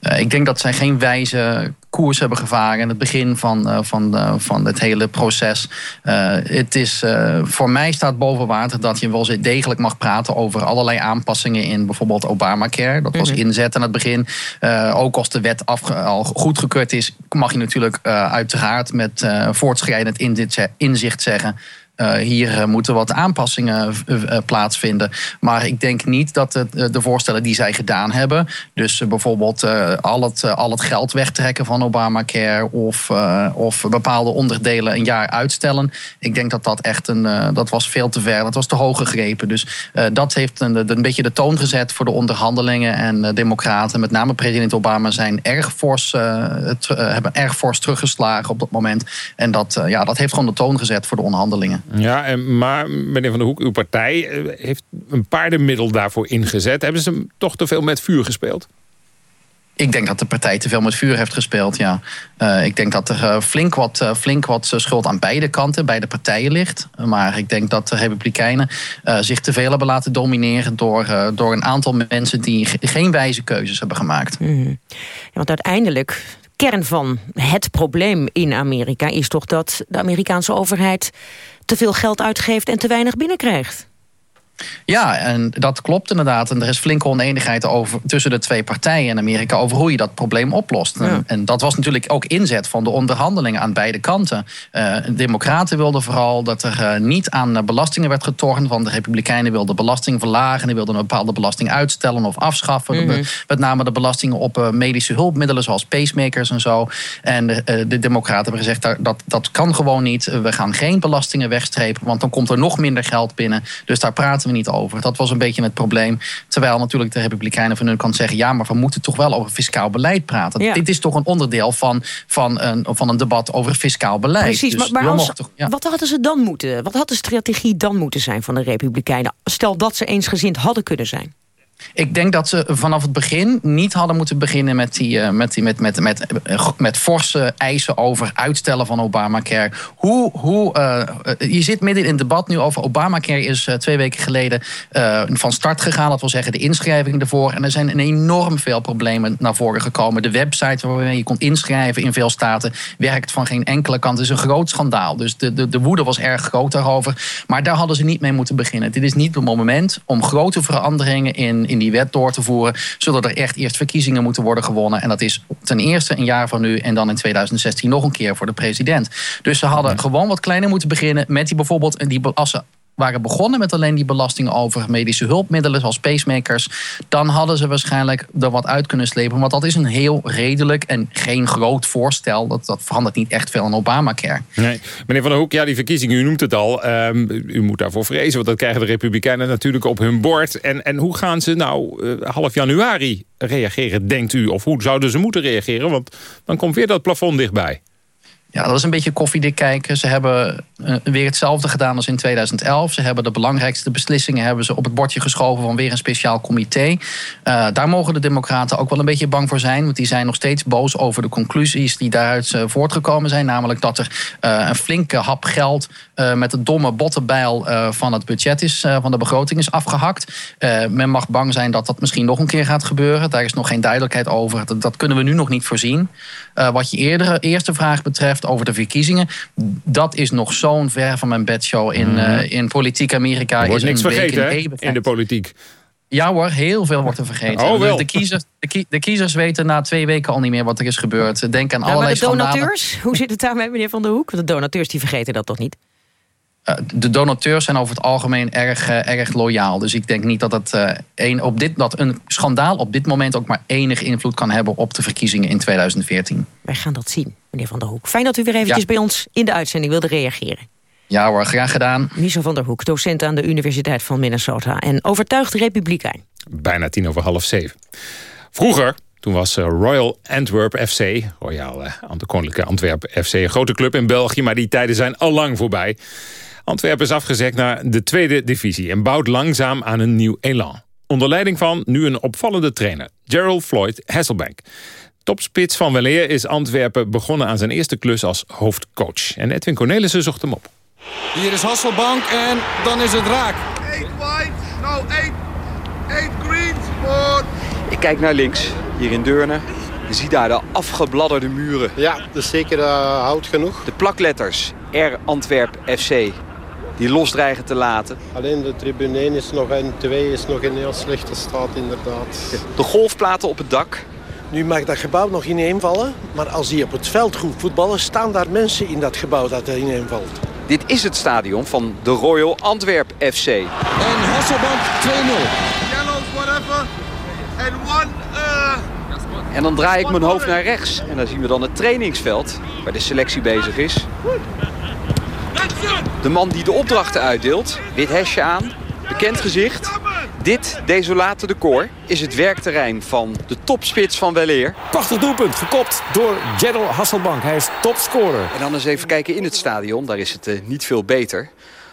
Uh, ik denk dat zij geen wijze koers hebben gevaren in het begin van, uh, van, uh, van het hele proces. het is, voor mij staat boven water dat je wel degelijk mag praten over allerlei aanpassingen in bijvoorbeeld Obamacare. Dat was -hmm. inzet aan het begin. ook als de wet af, al goedgekeurd is, mag je natuurlijk uiteraard met voortschrijdend inzicht zeggen. Uh, hier uh, moeten wat aanpassingen uh, plaatsvinden. Maar ik denk niet dat de voorstellen die zij gedaan hebben... dus bijvoorbeeld al, het, al het geld wegtrekken van Obamacare... of, of bepaalde onderdelen een jaar uitstellen... ik denk dat dat echt een... dat was veel te ver, dat was te hoog gegrepen. Dus dat heeft een, een beetje de toon gezet voor de onderhandelingen... en democraten, met name president Obama... zijn erg fors, hebben erg fors teruggeslagen op dat moment. En dat, ja, dat heeft gewoon de toon gezet voor de onderhandelingen. Ja, maar meneer Van der Hoek, uw partij heeft een paardenmiddel daarvoor ingezet. Hebben ze toch te veel met vuur gespeeld? Ik denk dat de partij te veel met vuur heeft gespeeld, ja. Uh, ik denk dat er uh, flink, wat, uh, flink wat schuld aan beide kanten, beide partijen ligt. Maar ik denk dat de Republikeinen zich te veel hebben laten domineren... door, door een aantal mensen die geen wijze keuzes hebben gemaakt. Mm. Ja, want uiteindelijk kern van het probleem in Amerika is toch dat de Amerikaanse overheid te veel geld uitgeeft en te weinig binnenkrijgt. Ja, en dat klopt inderdaad. En er is flinke oneenigheid over, tussen de twee partijen in Amerika over hoe je dat probleem oplost. En, en dat was natuurlijk ook inzet van de onderhandelingen aan beide kanten. Eh, de Democraten wilden vooral dat er eh, niet aan belastingen werd getornd, want de Republikeinen wilden belasting verlagen, die wilden een bepaalde belasting uitstellen of afschaffen. Mhm. Met name de belastingen op eh, medische hulpmiddelen zoals pacemakers en zo. En de, de Democraten hebben gezegd dat, dat dat kan gewoon niet. We gaan geen belastingen wegstrepen, want dan komt er nog minder geld binnen. Dus daar praten we niet over. Dat was een beetje het probleem. Terwijl natuurlijk de Republikeinen van hun kant zeggen: ja, maar we moeten toch wel over fiscaal beleid praten. Ja. Dit is toch een onderdeel van, van, een, van een debat over fiscaal beleid. Precies, Dus maar, als- mogen toch- ja. wat hadden ze dan moeten? Wat had de strategie dan moeten zijn van de Republikeinen? Stel dat ze eensgezind hadden kunnen zijn. Ik denk dat ze vanaf het begin niet hadden moeten beginnen met, die, eh, met, die, met, met, met, eh, met forse eisen over uitstellen van Obamacare. Hoe, hoe, eh, je zit midden in het debat nu over Obamacare is twee weken geleden van start gegaan. Dat wil zeggen de inschrijving ervoor. En er zijn een enorm veel problemen naar voren gekomen. De website waarmee je kon inschrijven in veel staten werkt van geen enkele kant. Het is een groot schandaal. Dus de, de, de woede was erg groot daarover. Maar daar hadden ze niet mee moeten beginnen. Dit is niet het moment om grote veranderingen in, in die wet door te voeren. Zodat er echt eerst verkiezingen moeten worden gewonnen. En dat is ten eerste een jaar van nu en dan in 2016 nog een keer voor de president. Dus ze hadden gewoon wat kleiner moeten beginnen met die bijvoorbeeld die, als ze waren begonnen met alleen die belastingen over medische hulpmiddelen zoals pacemakers, dan hadden ze waarschijnlijk er wat uit kunnen slepen. Want dat is een heel redelijk en geen groot voorstel. Dat, dat verandert niet echt veel aan Obamacare. Nee. Meneer Van der Hoek, ja, die verkiezingen, u noemt het al. Ehm, u moet daarvoor vrezen, want dat krijgen de Republikeinen natuurlijk op hun bord. En, en hoe gaan ze nou eh, half januari reageren, denkt u? Of hoe zouden ze moeten reageren? Want dan komt weer dat plafond dichtbij. Ja, dat is een beetje koffiedik kijken. Ze hebben eh, weer hetzelfde gedaan als in 2011. Ze hebben de belangrijkste beslissingen hebben ze op het bordje geschoven van weer een speciaal comité. Eh, daar mogen de Democraten ook wel een beetje bang voor zijn. Want die zijn nog steeds boos over de conclusies die daaruit eh, voortgekomen zijn. Namelijk dat er een flinke hap geld met de domme bottenbijl van het budget is, van de begroting is afgehakt. Eh, men mag bang zijn dat dat misschien nog een keer gaat gebeuren. Daar is nog geen duidelijkheid over. Dat kunnen we nu nog niet voorzien. Eh, wat je eerdere eerste vraag betreft over de verkiezingen, dat is nog zo'n ver van mijn bedshow in, eh, in politiek Amerika. Er wordt is niks een week vergeten in de politiek. Ja hoor, heel veel wordt er vergeten. Oh, wel. De, kiezers, de, kie- de kiezers weten na twee weken al niet meer wat er is gebeurd. Denk aan Ja, maar allerlei de schandalen. donateurs, hoe zit het daarmee, meneer Van der Hoek? Want de donateurs die vergeten dat toch niet? De donateurs zijn over het algemeen erg, eh, erg loyaal. Dus ik denk niet dat, het, eh, een, op dit, dat een schandaal op dit moment ook maar enige invloed kan hebben op de verkiezingen in 2014. Wij gaan dat zien, meneer Van der Hoek. Fijn dat u weer eventjes Ja. bij ons in de uitzending wilde reageren. Ja hoor, graag gedaan. Michel van der Hoek, docent aan de Universiteit van Minnesota... en overtuigd republikein. Bijna tien over half zeven. Vroeger, toen was eh, Royal Antwerp FC, Royal eh, Koninklijke Antwerp FC... een grote club in België, maar die tijden zijn al lang voorbij. Antwerpen is afgezekt naar de tweede divisie... en bouwt langzaam aan een nieuw elan. Onder leiding van nu een opvallende trainer, Gerald Floyd Hasselbank. Topspits van weleer is Antwerpen begonnen aan zijn eerste klus als hoofdcoach. En Edwin Cornelissen zocht hem op. Hier is Hasselbank en dan is het raak. Kijk naar links, hier in Deurne. Je ziet daar de afgebladderde muren. Ja, dus zeker uh, hout genoeg. De plakletters R Antwerp FC, die los dreigen te laten. Alleen de tribune 1 is nog en 2 is nog in heel slechte staat inderdaad. De golfplaten op het dak. Nu mag dat gebouw nog ineenvallen, maar als die op het veld goed voetballen... staan daar mensen in dat gebouw dat er ineenvalt. Dit is het stadion van de Royal Antwerp FC. En Hasselbank 2-0. And one, uh... En dan draai ik mijn hoofd naar rechts. En dan zien we dan het trainingsveld waar de selectie bezig is. De man die de opdrachten uitdeelt, wit hesje aan, bekend gezicht. Dit desolate decor is het werkterrein van de topspits van Weleer. Prachtig doelpunt, gekopt door Gerald Hasselbank. Hij is topscorer. En dan eens even kijken in het stadion, daar is het eh, niet veel beter.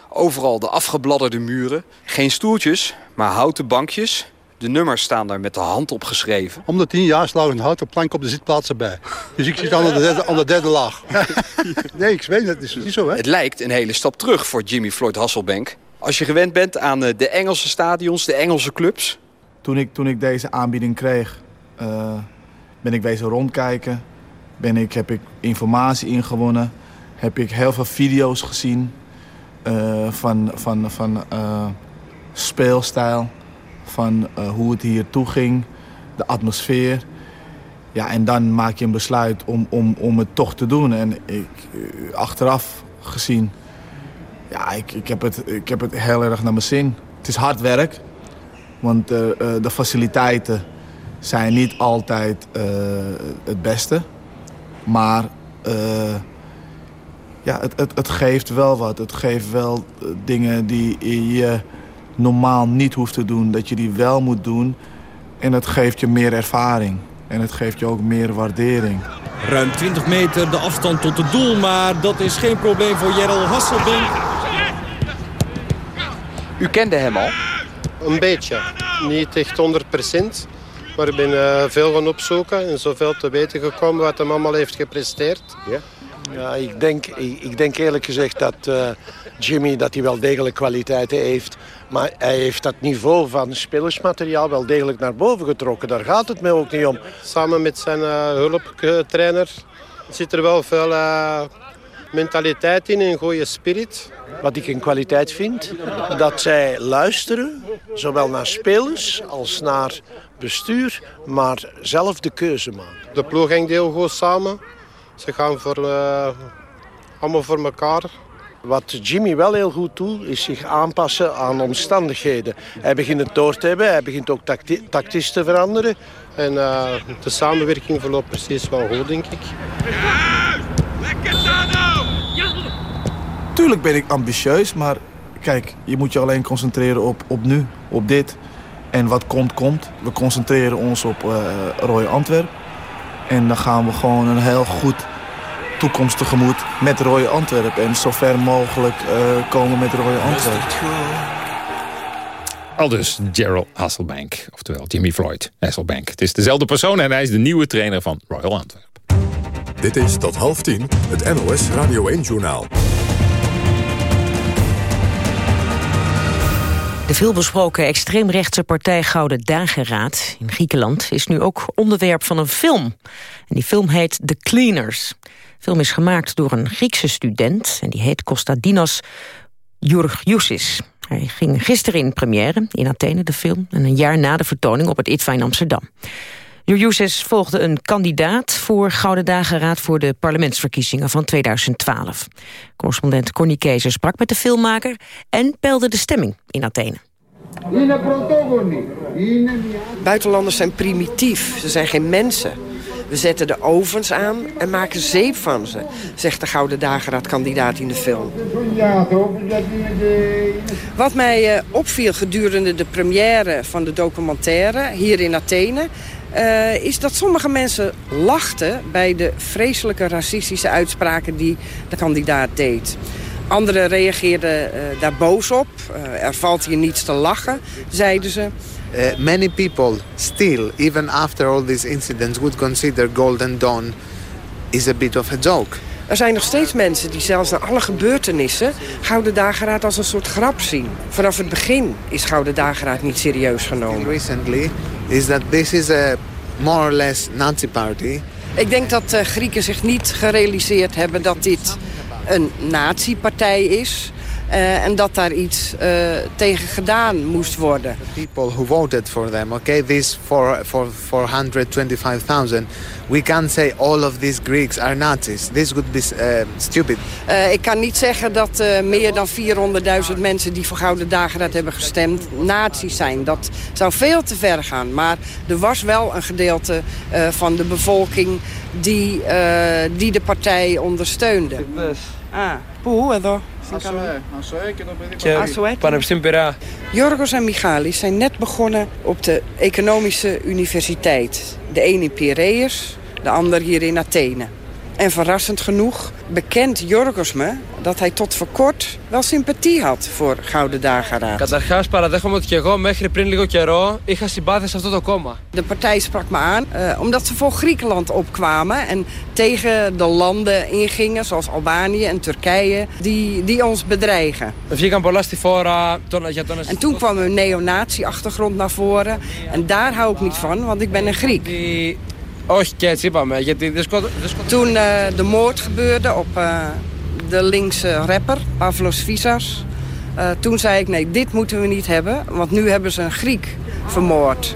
Overal de afgebladderde muren. Geen stoeltjes, maar houten bankjes. De nummers staan daar met de hand op geschreven. Om de tien jaar slaat een houten plank op de zitplaatsen bij. Dus ik zit aan de derde, aan de derde laag. [laughs] nee, ik weet het. Het is niet zo, hè? Het lijkt een hele stap terug voor Jimmy Floyd Hasselbank. Als je gewend bent aan eh, de Engelse stadions, de Engelse clubs. Toen ik, toen ik deze aanbieding kreeg, eh, ben ik wezen rondkijken. Ben ik, heb ik informatie ingewonnen. Heb ik heel veel video's gezien eh, van, van, van eh, speelstijl, van hoe het hier toe ging, de atmosfeer. Ja, en dan maak je een besluit om, om, om het toch te doen. En ik, achteraf gezien, ja, ik, ik, heb het, ik heb het heel erg naar mijn zin. Het is hard werk, want uh, de faciliteiten zijn niet altijd het beste. Maar ja, het, het, het geeft wel wat. Het geeft wel dingen die je normaal niet hoeft te doen. Dat je die wel moet doen. En het geeft je meer ervaring. En het geeft je ook meer waardering. Ruim 20 meter de afstand tot het doel, maar dat is geen probleem voor Jerel Hasselbank. U kende hem al? Een beetje. Niet echt 100% Maar ik ben uh, veel gaan opzoeken en zoveel te weten gekomen wat hem allemaal heeft gepresteerd. Ja? Ja, ik denk, ik, ik denk eerlijk gezegd dat uh, Jimmy dat hij wel degelijk kwaliteiten heeft. Maar hij heeft dat niveau van spelersmateriaal wel degelijk naar boven getrokken. Daar gaat het mij ook niet om. Samen met zijn uh, hulptrainer zit er wel veel uh, mentaliteit in, een goede spirit. Wat ik een kwaliteit vind, dat zij luisteren, zowel naar spelers als naar bestuur, maar zelf de keuze maken. De ploeg ging heel goed samen. Ze gaan voor, uh, allemaal voor elkaar. Wat Jimmy wel heel goed doet, is zich aanpassen aan omstandigheden. Hij begint het door te hebben, hij begint ook tacti tactisch te veranderen. En uh, de samenwerking verloopt precies wel goed, denk ik. Lekker Tuurlijk ben ik ambitieus, maar kijk, je moet je alleen concentreren op, op nu, op dit. En wat komt, komt. We concentreren ons op uh, Roy Antwerp. En dan gaan we gewoon een heel goed toekomst tegemoet met Roy Antwerp. En zo ver mogelijk uh, komen met Roy Antwerp. Al dus Gerald Hasselbank, oftewel Jimmy Floyd Hasselbank. Het is dezelfde persoon en hij is de nieuwe trainer van Royal Antwerp. Dit is tot half tien het NOS Radio 1-journaal. De veelbesproken extreemrechtse partij Gouden Dageraad in Griekenland... is nu ook onderwerp van een film. En die film heet The Cleaners. De film is gemaakt door een Griekse student... en die heet Kostadinos Georgiousis. Hij ging gisteren in première in Athene, de film... en een jaar na de vertoning op het ITVA in Amsterdam. Georgiousis volgde een kandidaat voor Gouden Dageraad... voor de parlementsverkiezingen van 2012. Correspondent Connie Kezer sprak met de filmmaker... en peilde de stemming in Athene. Buitenlanders zijn primitief, ze zijn geen mensen. We zetten de ovens aan en maken zeep van ze, zegt de Gouden Dageraad-kandidaat in de film. Wat mij uh, opviel gedurende de première van de documentaire hier in Athene... Uh, is dat sommige mensen lachten bij de vreselijke racistische uitspraken die de kandidaat deed. Anderen reageerden uh, daar boos op. Er valt hier niets te lachen, zeiden ze. Uh, many people still, even after all these incidents, would consider Golden Dawn is a bit of a joke. Er zijn nog steeds mensen die zelfs na alle gebeurtenissen Gouden Dageraad als een soort grap zien. Vanaf het begin is Gouden Dageraad niet serieus genomen. Recently is that this is a more or less Nazi party. Ik denk dat uh, Grieken zich niet gerealiseerd hebben dat dit een nazi-partij is. Uh, en dat daar iets uh, tegen gedaan moest worden. People who voted for them, okay, this for for 425,000. We can't say all of these Greeks are Nazis. This would be uh, stupid. ik kan niet zeggen dat meer dan 400.000 mensen die voor Gouden Dageraad hebben gestemd nazi's zijn. Dat zou veel te ver gaan. Maar er was wel een gedeelte van de bevolking die, die de partij ondersteunde. Ah, hoe εδώ. Πανεπιστήμιο Jorgos en Michalis zijn net begonnen op de Economische Universiteit. De een in Piraeus, de ander hier in Athene. En verrassend genoeg bekent Jorgos me dat hij tot voor kort wel sympathie had voor Gouden Dageraad. Καταρχάς παραδέχομαι ότι και εγώ μέχρι πριν λίγο καιρό είχα συμπάθεια σε αυτό το κόμμα. De partij sprak me aan uh, omdat ze voor Griekenland opkwamen en tegen de landen ingingen zoals Albanië en Turkije die, die ons bedreigen. Βγήκαν πολλά στη φόρα En toen kwam een neonazi-achtergrond naar voren en daar hou ik niet van, want ik ben een Griek. Όχι και έτσι είπαμε, γιατί δεν Toen uh, de moord gebeurde op uh, de linkse rapper Pavlos Visas... Uh, toen zei ik, nee, dit moeten we niet hebben, want nu hebben ze een Griek vermoord.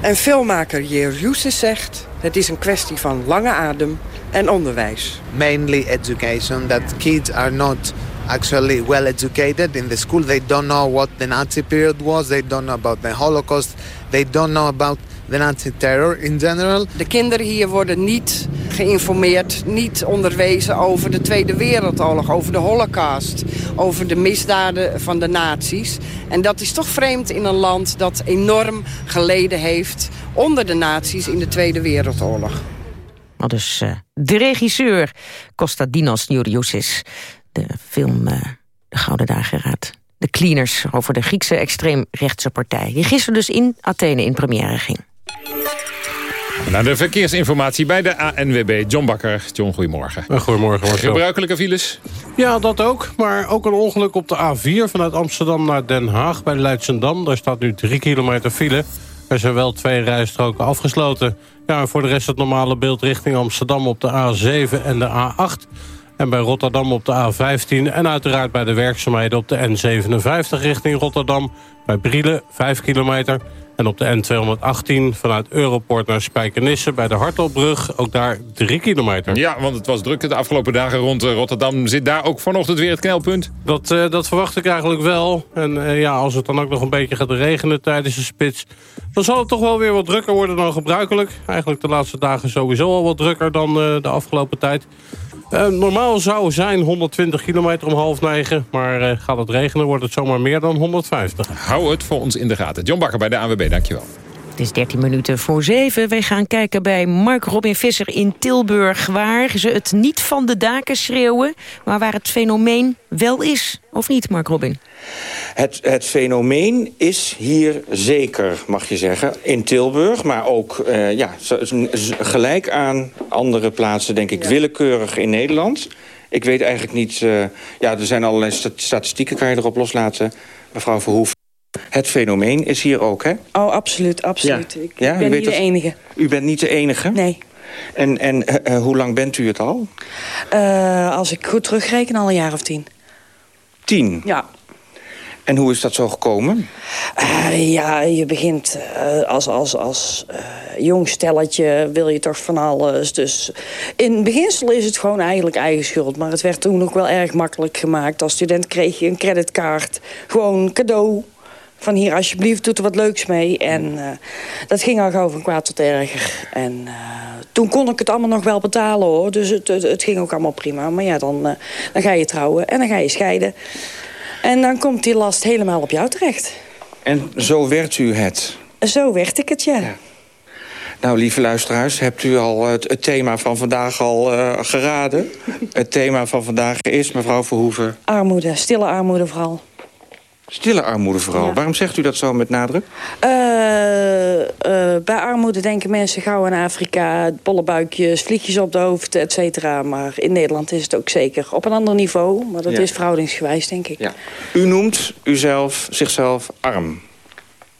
En filmmaker Jeroussis zegt, het is een kwestie van lange adem en onderwijs. Mainly education, that kids are not actually well educated in the school. They don't know what the Nazi period was. They don't know about the Holocaust. They don't know about the Nazi terror in general. De kinderen hier worden niet geïnformeerd, niet onderwezen over de Tweede Wereldoorlog, over de Holocaust, over de misdaden van de nazi's. En dat is toch vreemd in een land dat enorm geleden heeft onder de nazi's in de Tweede Wereldoorlog. Al dus uh, de regisseur Kostadinos Niuriousis. De film uh, De Gouden Dageraad. De Cleaners over de Griekse extreemrechtse partij. Die gisteren dus in Athene in première ging. Naar de verkeersinformatie bij de ANWB. John Bakker. John, goedemorgen. Goedemorgen. Marcel. Gebruikelijke files? Ja, dat ook. Maar ook een ongeluk op de A4 vanuit Amsterdam naar Den Haag bij Leidsendam. Daar staat nu 3 kilometer file. Er zijn wel twee rijstroken afgesloten. Ja, en voor de rest het normale beeld richting Amsterdam op de A7 en de A8. En bij Rotterdam op de A15 en uiteraard bij de werkzaamheden op de N57 richting Rotterdam. Bij Brielen 5 kilometer. En op de N218 vanuit Europort naar Spijkenisse bij de Hartelbrug. Ook daar 3 kilometer. Ja, want het was druk de afgelopen dagen rond eh, Rotterdam. Zit daar ook vanochtend weer het knelpunt? Dat, uh, dat verwacht ik eigenlijk wel. En uh, ja, als het dan ook nog een beetje gaat regenen tijdens de spits... dan zal het toch wel weer wat drukker worden dan gebruikelijk. Eigenlijk de laatste dagen sowieso al wat drukker dan de afgelopen tijd. Uh, normaal zou zijn 120 kilometer om half negen. Maar uh, gaat het regenen, wordt het zomaar meer dan 150. Hou het voor ons in de gaten. John Bakker bij de ANWB, dankjewel. Het is 13 minuten voor 7. Wij gaan kijken bij Mark Robin Visser in Tilburg... waar ze het niet van de daken schreeuwen... maar waar het fenomeen wel is. Of niet, Mark Robin? Het, het fenomeen is hier zeker, mag je zeggen, in Tilburg. Maar ook uh, ja, gelijk aan andere plaatsen, denk ik, willekeurig in Nederland. Ik weet eigenlijk niet... Uh, ja, er zijn allerlei statistieken, kan je erop loslaten, mevrouw Verhoeven. Het fenomeen is hier ook, hè? Oh, absoluut, absoluut. Ja. Ik ja, ben niet de enige. U bent niet de enige? Nee. En, en uh, uh, hoe lang bent u het al? Uh, als ik goed terugreken, al een jaar of tien. Tien? Ja. En hoe is dat zo gekomen? Uh, ja, je begint als, als, als jong stelletje wil je toch van alles. Dus in beginsel is het gewoon eigenlijk eigen schuld. Maar het werd toen ook wel erg makkelijk gemaakt. Als student kreeg je een creditcard. Gewoon cadeau. Van hier, alsjeblieft, doet er wat leuks mee. En dat ging al gauw van kwaad tot erger. En toen kon ik het allemaal nog wel betalen, hoor. Dus het, het, het ging ook allemaal prima. Maar ja, dan, dan ga je trouwen en dan ga je scheiden. En dan komt die last helemaal op jou terecht. En zo werd u het? Zo werd ik het, ja. ja. Nou, lieve luisteraars, hebt u al het, het thema van vandaag al geraden? [laughs] het thema van vandaag is, mevrouw Verhoeven... Armoede, stille armoede vooral. Stille armoede vooral. Ja. Waarom zegt u dat zo met nadruk? Uh, uh, bij armoede denken mensen gauw aan Afrika... bolle buikjes, vliegjes op de hoofd, et cetera. Maar in Nederland is het ook zeker op een ander niveau. Maar dat ja. is verhoudingsgewijs, denk ik. Ja. U noemt uzelf, zichzelf arm.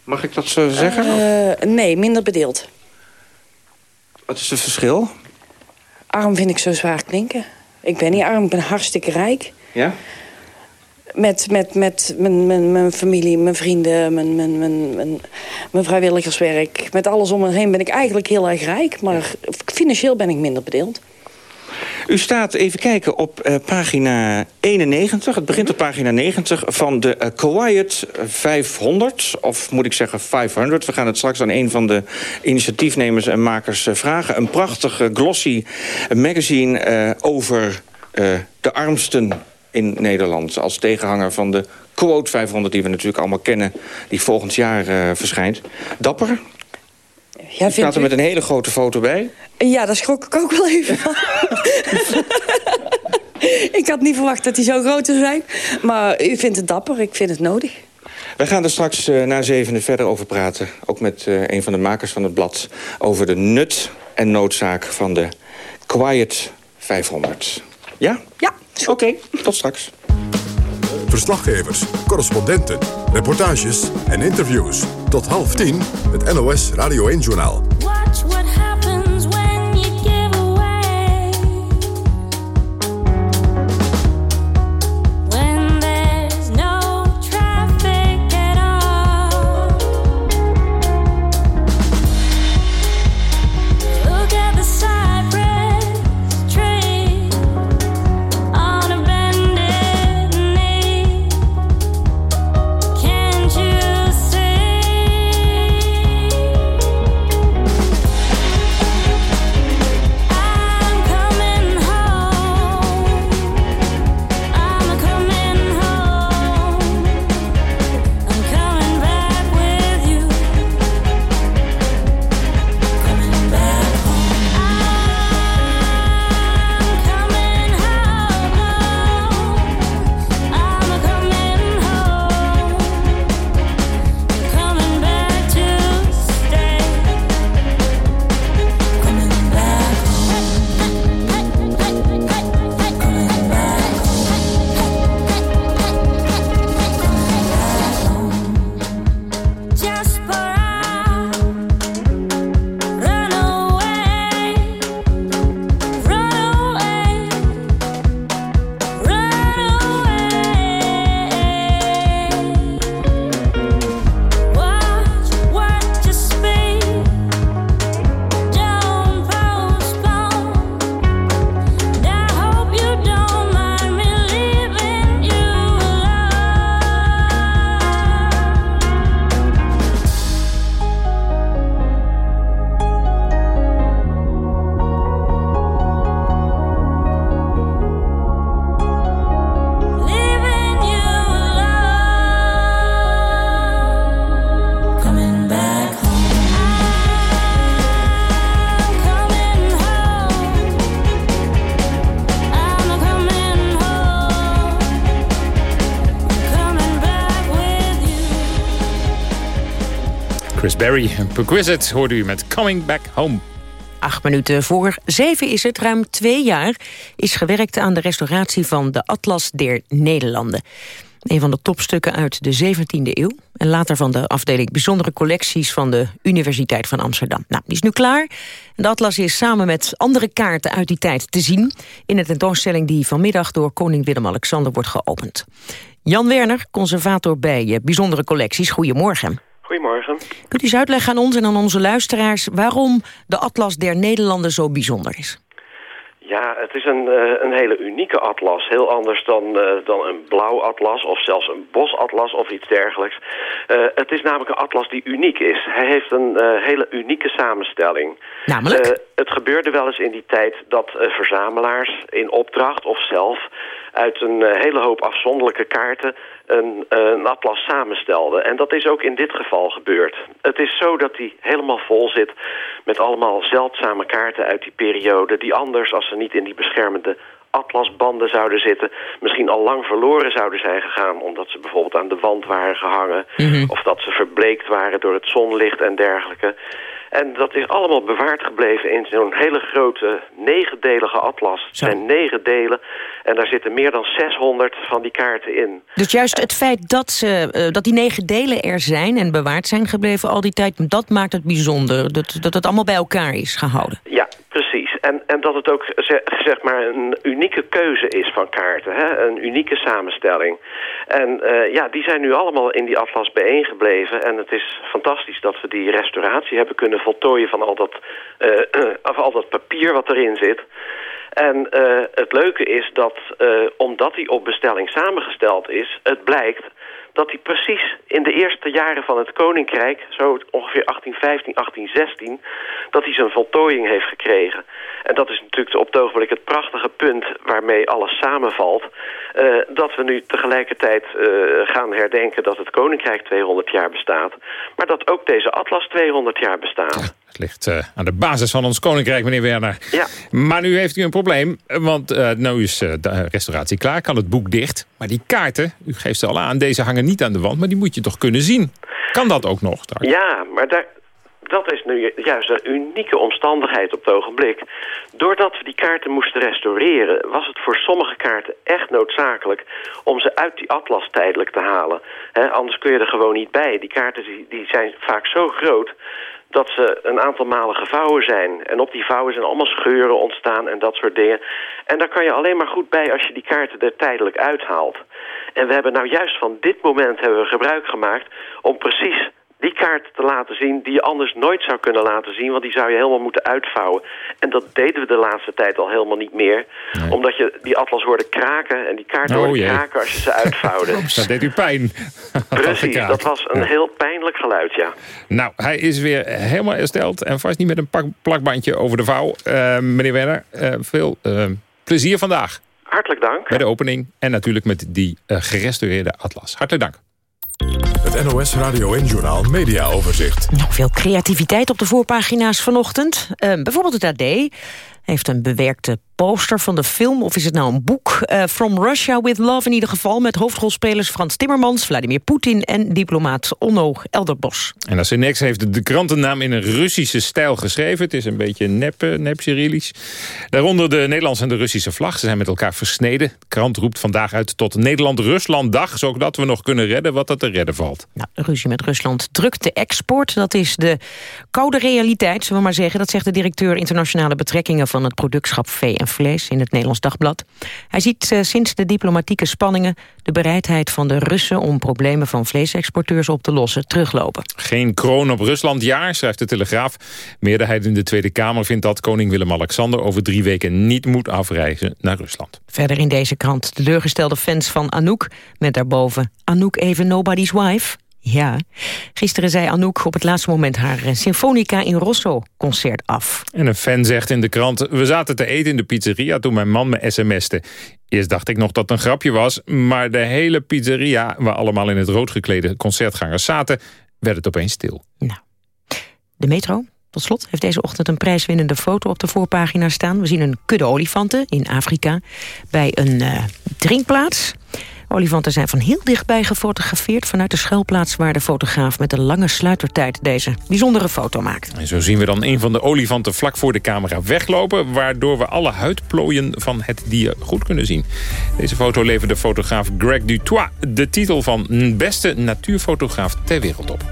Mag ik dat zo zeggen? Uh, nee, minder bedeeld. Wat is het verschil? Arm vind ik zo zwaar klinken. Ik ben niet arm, ik ben hartstikke rijk. Ja? Met, met, met mijn, mijn, mijn familie, mijn vrienden, mijn, mijn, mijn, mijn, mijn vrijwilligerswerk. Met alles om me heen ben ik eigenlijk heel erg rijk. Maar financieel ben ik minder bedeeld. U staat, even kijken, op uh, pagina 91. Het begint op pagina 90 van de uh, Quiet 500. Of moet ik zeggen 500. We gaan het straks aan een van de initiatiefnemers en makers uh, vragen. Een prachtige glossy magazine over de armsten in Nederland. Als tegenhanger van de Quote 500 die we natuurlijk allemaal kennen. Die volgend jaar uh, verschijnt. Dapper. Ja, staat er u? met een hele grote foto bij. Ja, daar schrok ik ook wel even van. [laughs] ik had niet verwacht dat hij zo groot zou zijn. Maar u vindt het dapper, ik vind het nodig. Wij gaan er straks uh, na zevende verder over praten. Ook met uh, een van de makers van het blad. Over de nut en noodzaak van de Quiet 500. Ja? Ja. Oké, okay, tot straks. Verslaggevers, correspondenten, reportages en interviews. Tot half tien, het NOS Radio 1-journaal. Chris Berry en Perquisite hoorde u met Coming Back Home. Acht minuten voor zeven is het. Ruim twee jaar is gewerkt aan de restauratie van de Atlas der Nederlanden. Een van de topstukken uit de 17e eeuw. En later van de afdeling Bijzondere Collecties van de Universiteit van Amsterdam. Nou, die is nu klaar. De atlas is samen met andere kaarten uit die tijd te zien... in de tentoonstelling die vanmiddag door koning Willem-Alexander wordt geopend. Jan Werner, conservator bij eh, Bijzondere Collecties. Goedemorgen. Goedemorgen. Kunt u eens uitleggen aan ons en aan onze luisteraars... waarom de Atlas der Nederlanden zo bijzonder is? Ja, het is een, eh, een hele unieke atlas. Heel anders dan, eh, dan een blauw atlas of zelfs een bosatlas of iets dergelijks. Eh, het is namelijk een atlas die uniek is. Hij heeft een hele unieke samenstelling. Namelijk? Het gebeurde wel eens in die tijd dat verzamelaars in opdracht of zelf uit een hele hoop afzonderlijke kaarten een, een atlas samenstelden. En dat is ook in dit geval gebeurd. Het is zo dat die helemaal vol zit met allemaal zeldzame kaarten uit die periode... die anders, als ze niet in die beschermende atlasbanden zouden zitten... misschien al lang verloren zouden zijn gegaan... omdat ze bijvoorbeeld aan de wand waren gehangen... of dat ze verbleekt waren door het zonlicht en dergelijke... En dat is allemaal bewaard gebleven in zo'n hele grote negendelige atlas. Het zijn negen delen en daar zitten meer dan 600 van die kaarten in. Dus juist het feit dat, ze, eh, dat die negen delen er zijn en bewaard zijn gebleven al die tijd... dat maakt het bijzonder, dat, dat het allemaal bij elkaar is gehouden. Ja, precies. En, en dat het ook zeg, maar een unieke keuze is van kaarten. Hè? Een unieke samenstelling. En eh, ja, die zijn nu allemaal in die atlas bijeengebleven. En het is fantastisch dat we die restauratie hebben kunnen voltooien... van al dat, eh, [clears throat] of al dat papier wat erin zit. En eh, het leuke is dat, omdat die op bestelling samengesteld is... het blijkt dat hij precies in de eerste jaren van het Koninkrijk... zo ongeveer 1815, 1816... dat hij zijn voltooiing heeft gekregen. En dat is natuurlijk op het ogenblik het prachtige punt... waarmee alles samenvalt. eh, dat we nu tegelijkertijd eh, gaan herdenken dat het Koninkrijk 200 jaar bestaat. Maar dat ook deze atlas 200 jaar bestaat. Het ligt eh, aan de basis van ons koninkrijk, meneer Werner. Ja. Maar nu heeft u een probleem, want uh, nu is uh, de restauratie klaar, kan het boek dicht. Maar die kaarten, u geeft ze al aan, deze hangen niet aan de wand, maar die moet je toch kunnen zien. Kan dat ook nog? Daar? Ja, maar daar, dat is nu juist een unieke omstandigheid op het ogenblik. Doordat we die kaarten moesten restaureren... was het voor sommige kaarten echt noodzakelijk... om ze uit die atlas tijdelijk te halen. He, anders kun je er gewoon niet bij. Die kaarten die zijn vaak zo groot dat ze een aantal malen gevouwen zijn. En op die vouwen zijn allemaal scheuren ontstaan en dat soort dingen. En daar kan je alleen maar goed bij als je die kaarten er tijdelijk uithaalt. En we hebben nou juist van dit moment hebben we gebruik gemaakt... om precies die kaart te laten zien die je anders nooit zou kunnen laten zien. Want die zou je helemaal moeten uitvouwen. En dat deden we de laatste tijd al helemaal niet meer. Nee. Omdat je die atlas hoorde kraken en die kaarten oh, hoorde kraken als je ze uitvouwde. [laughs] dat deed u pijn. [laughs] Precies, dat was een heel pijnlijk geluid, ja. Nou, hij is weer helemaal hersteld en vast niet met een plakbandje over de vouw. Uh, meneer Werner, uh, veel uh, plezier vandaag. Hartelijk dank. Bij de opening en natuurlijk met die uh, gerestaureerde atlas. Hartelijk dank. Het NOS Radio en Journaal Media Overzicht. Nog veel creativiteit op de voorpagina's vanochtend. Uh, bijvoorbeeld het AD heeft een bewerkte poster van de film, of is het nou een boek? Uh, From Russia with Love in ieder geval, met hoofdrolspelers Frans Timmermans, Vladimir Poetin en diplomaat Onno Elderbos. En als Next heeft de krantennaam in een Russische stijl geschreven. Het is een beetje nep, nep Cyrillisch. Daaronder de Nederlandse en de Russische vlag. Ze zijn met elkaar versneden. De krant roept vandaag uit tot Nederland-Rusland-dag, zodat we nog kunnen redden wat er te redden valt. Nou, de ruzie met Rusland drukt de export. Dat is de koude realiteit, zullen we maar zeggen. Dat zegt de directeur internationale betrekkingen van het productschap vee en vlees in het Nederlands Dagblad. Hij ziet uh, sinds de diplomatieke spanningen de bereidheid van de Russen om problemen van vleesexporteurs op te lossen teruglopen. Geen kroon op Rusland jaar, schrijft de Telegraaf. Meerderheid in de Tweede Kamer vindt dat koning Willem-Alexander over drie weken niet moet afreizen naar Rusland. Verder in deze krant de teleurgestelde fans van Anouk met daarboven Anouk even nobody's wife. Ja, gisteren zei Anouk op het laatste moment haar Symfonica in Rosso concert af. En een fan zegt in de krant... we zaten te eten in de pizzeria toen mijn man me sms'te. Eerst dacht ik nog dat het een grapje was... maar de hele pizzeria, waar allemaal in het rood geklede concertgangers zaten... werd het opeens stil. Nou, de metro, tot slot heeft deze ochtend een prijswinnende foto op de voorpagina staan. We zien een kudde olifanten in Afrika bij een uh, drinkplaats... Olifanten zijn van heel dichtbij gefotografeerd... vanuit de schuilplaats waar de fotograaf met een lange sluitertijd... deze bijzondere foto maakt. En zo zien we dan een van de olifanten vlak voor de camera weglopen... waardoor we alle huidplooien van het dier goed kunnen zien. Deze foto leverde fotograaf Greg Dutois de titel van beste natuurfotograaf ter wereld op.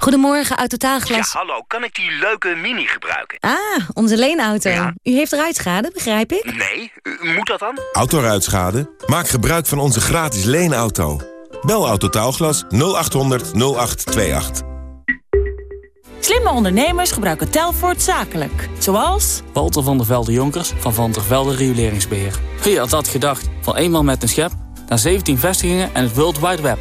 Goedemorgen, Autotaalglas. Ja, hallo. Kan ik die leuke mini gebruiken? Ah, onze leenauto. U heeft ruitschade, begrijp ik? Nee, u- moet dat dan? Autoruitschade? Maak gebruik van onze gratis leenauto. Bel Autotaalglas 0800 0828. Slimme ondernemers gebruiken Telfort zakelijk. Zoals... Walter van der Velde Jonkers van Van der Velde Rioleringsbeheer. Wie had dat gedacht? Van eenmaal met een schep naar 17 vestigingen en het World Wide Web.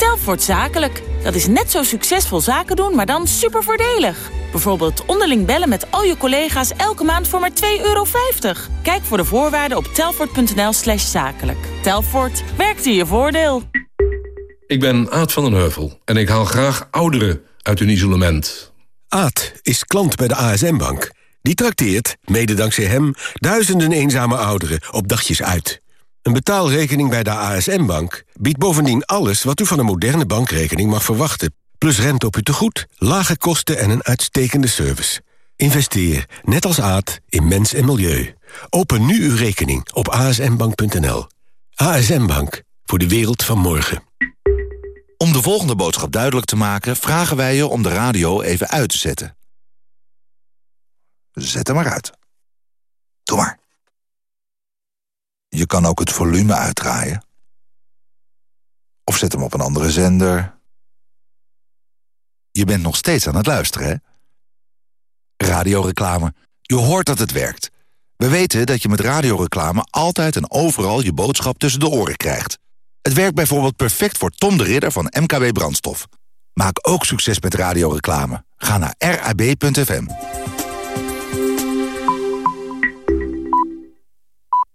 Telfort zakelijk. Dat is net zo succesvol zaken doen, maar dan super voordelig. Bijvoorbeeld onderling bellen met al je collega's elke maand voor maar 2,50 euro. Kijk voor de voorwaarden op telfort.nl slash zakelijk. Telfort, werkt in je voordeel. Ik ben Aad van den Heuvel en ik haal graag ouderen uit hun isolement. Aad is klant bij de ASM-bank. Die trakteert, mede dankzij hem, duizenden eenzame ouderen op dagjes uit. Een betaalrekening bij de ASM-bank biedt bovendien alles... wat u van een moderne bankrekening mag verwachten. Plus rente op uw tegoed, lage kosten en een uitstekende service. Investeer, net als Aad, in mens en milieu. Open nu uw rekening op asmbank.nl. ASM Bank, voor de wereld van morgen. Om de volgende boodschap duidelijk te maken... vragen wij je om de radio even uit te zetten. Zet hem maar uit. Doe maar. Je kan ook het volume uitdraaien. Of zet hem op een andere zender. Je bent nog steeds aan het luisteren, hè? Radioreclame. Je hoort dat het werkt. We weten dat je met radioreclame altijd en overal je boodschap tussen de oren krijgt. Het werkt bijvoorbeeld perfect voor Tom de Ridder van MKB Brandstof. Maak ook succes met radioreclame. Ga naar rab.fm.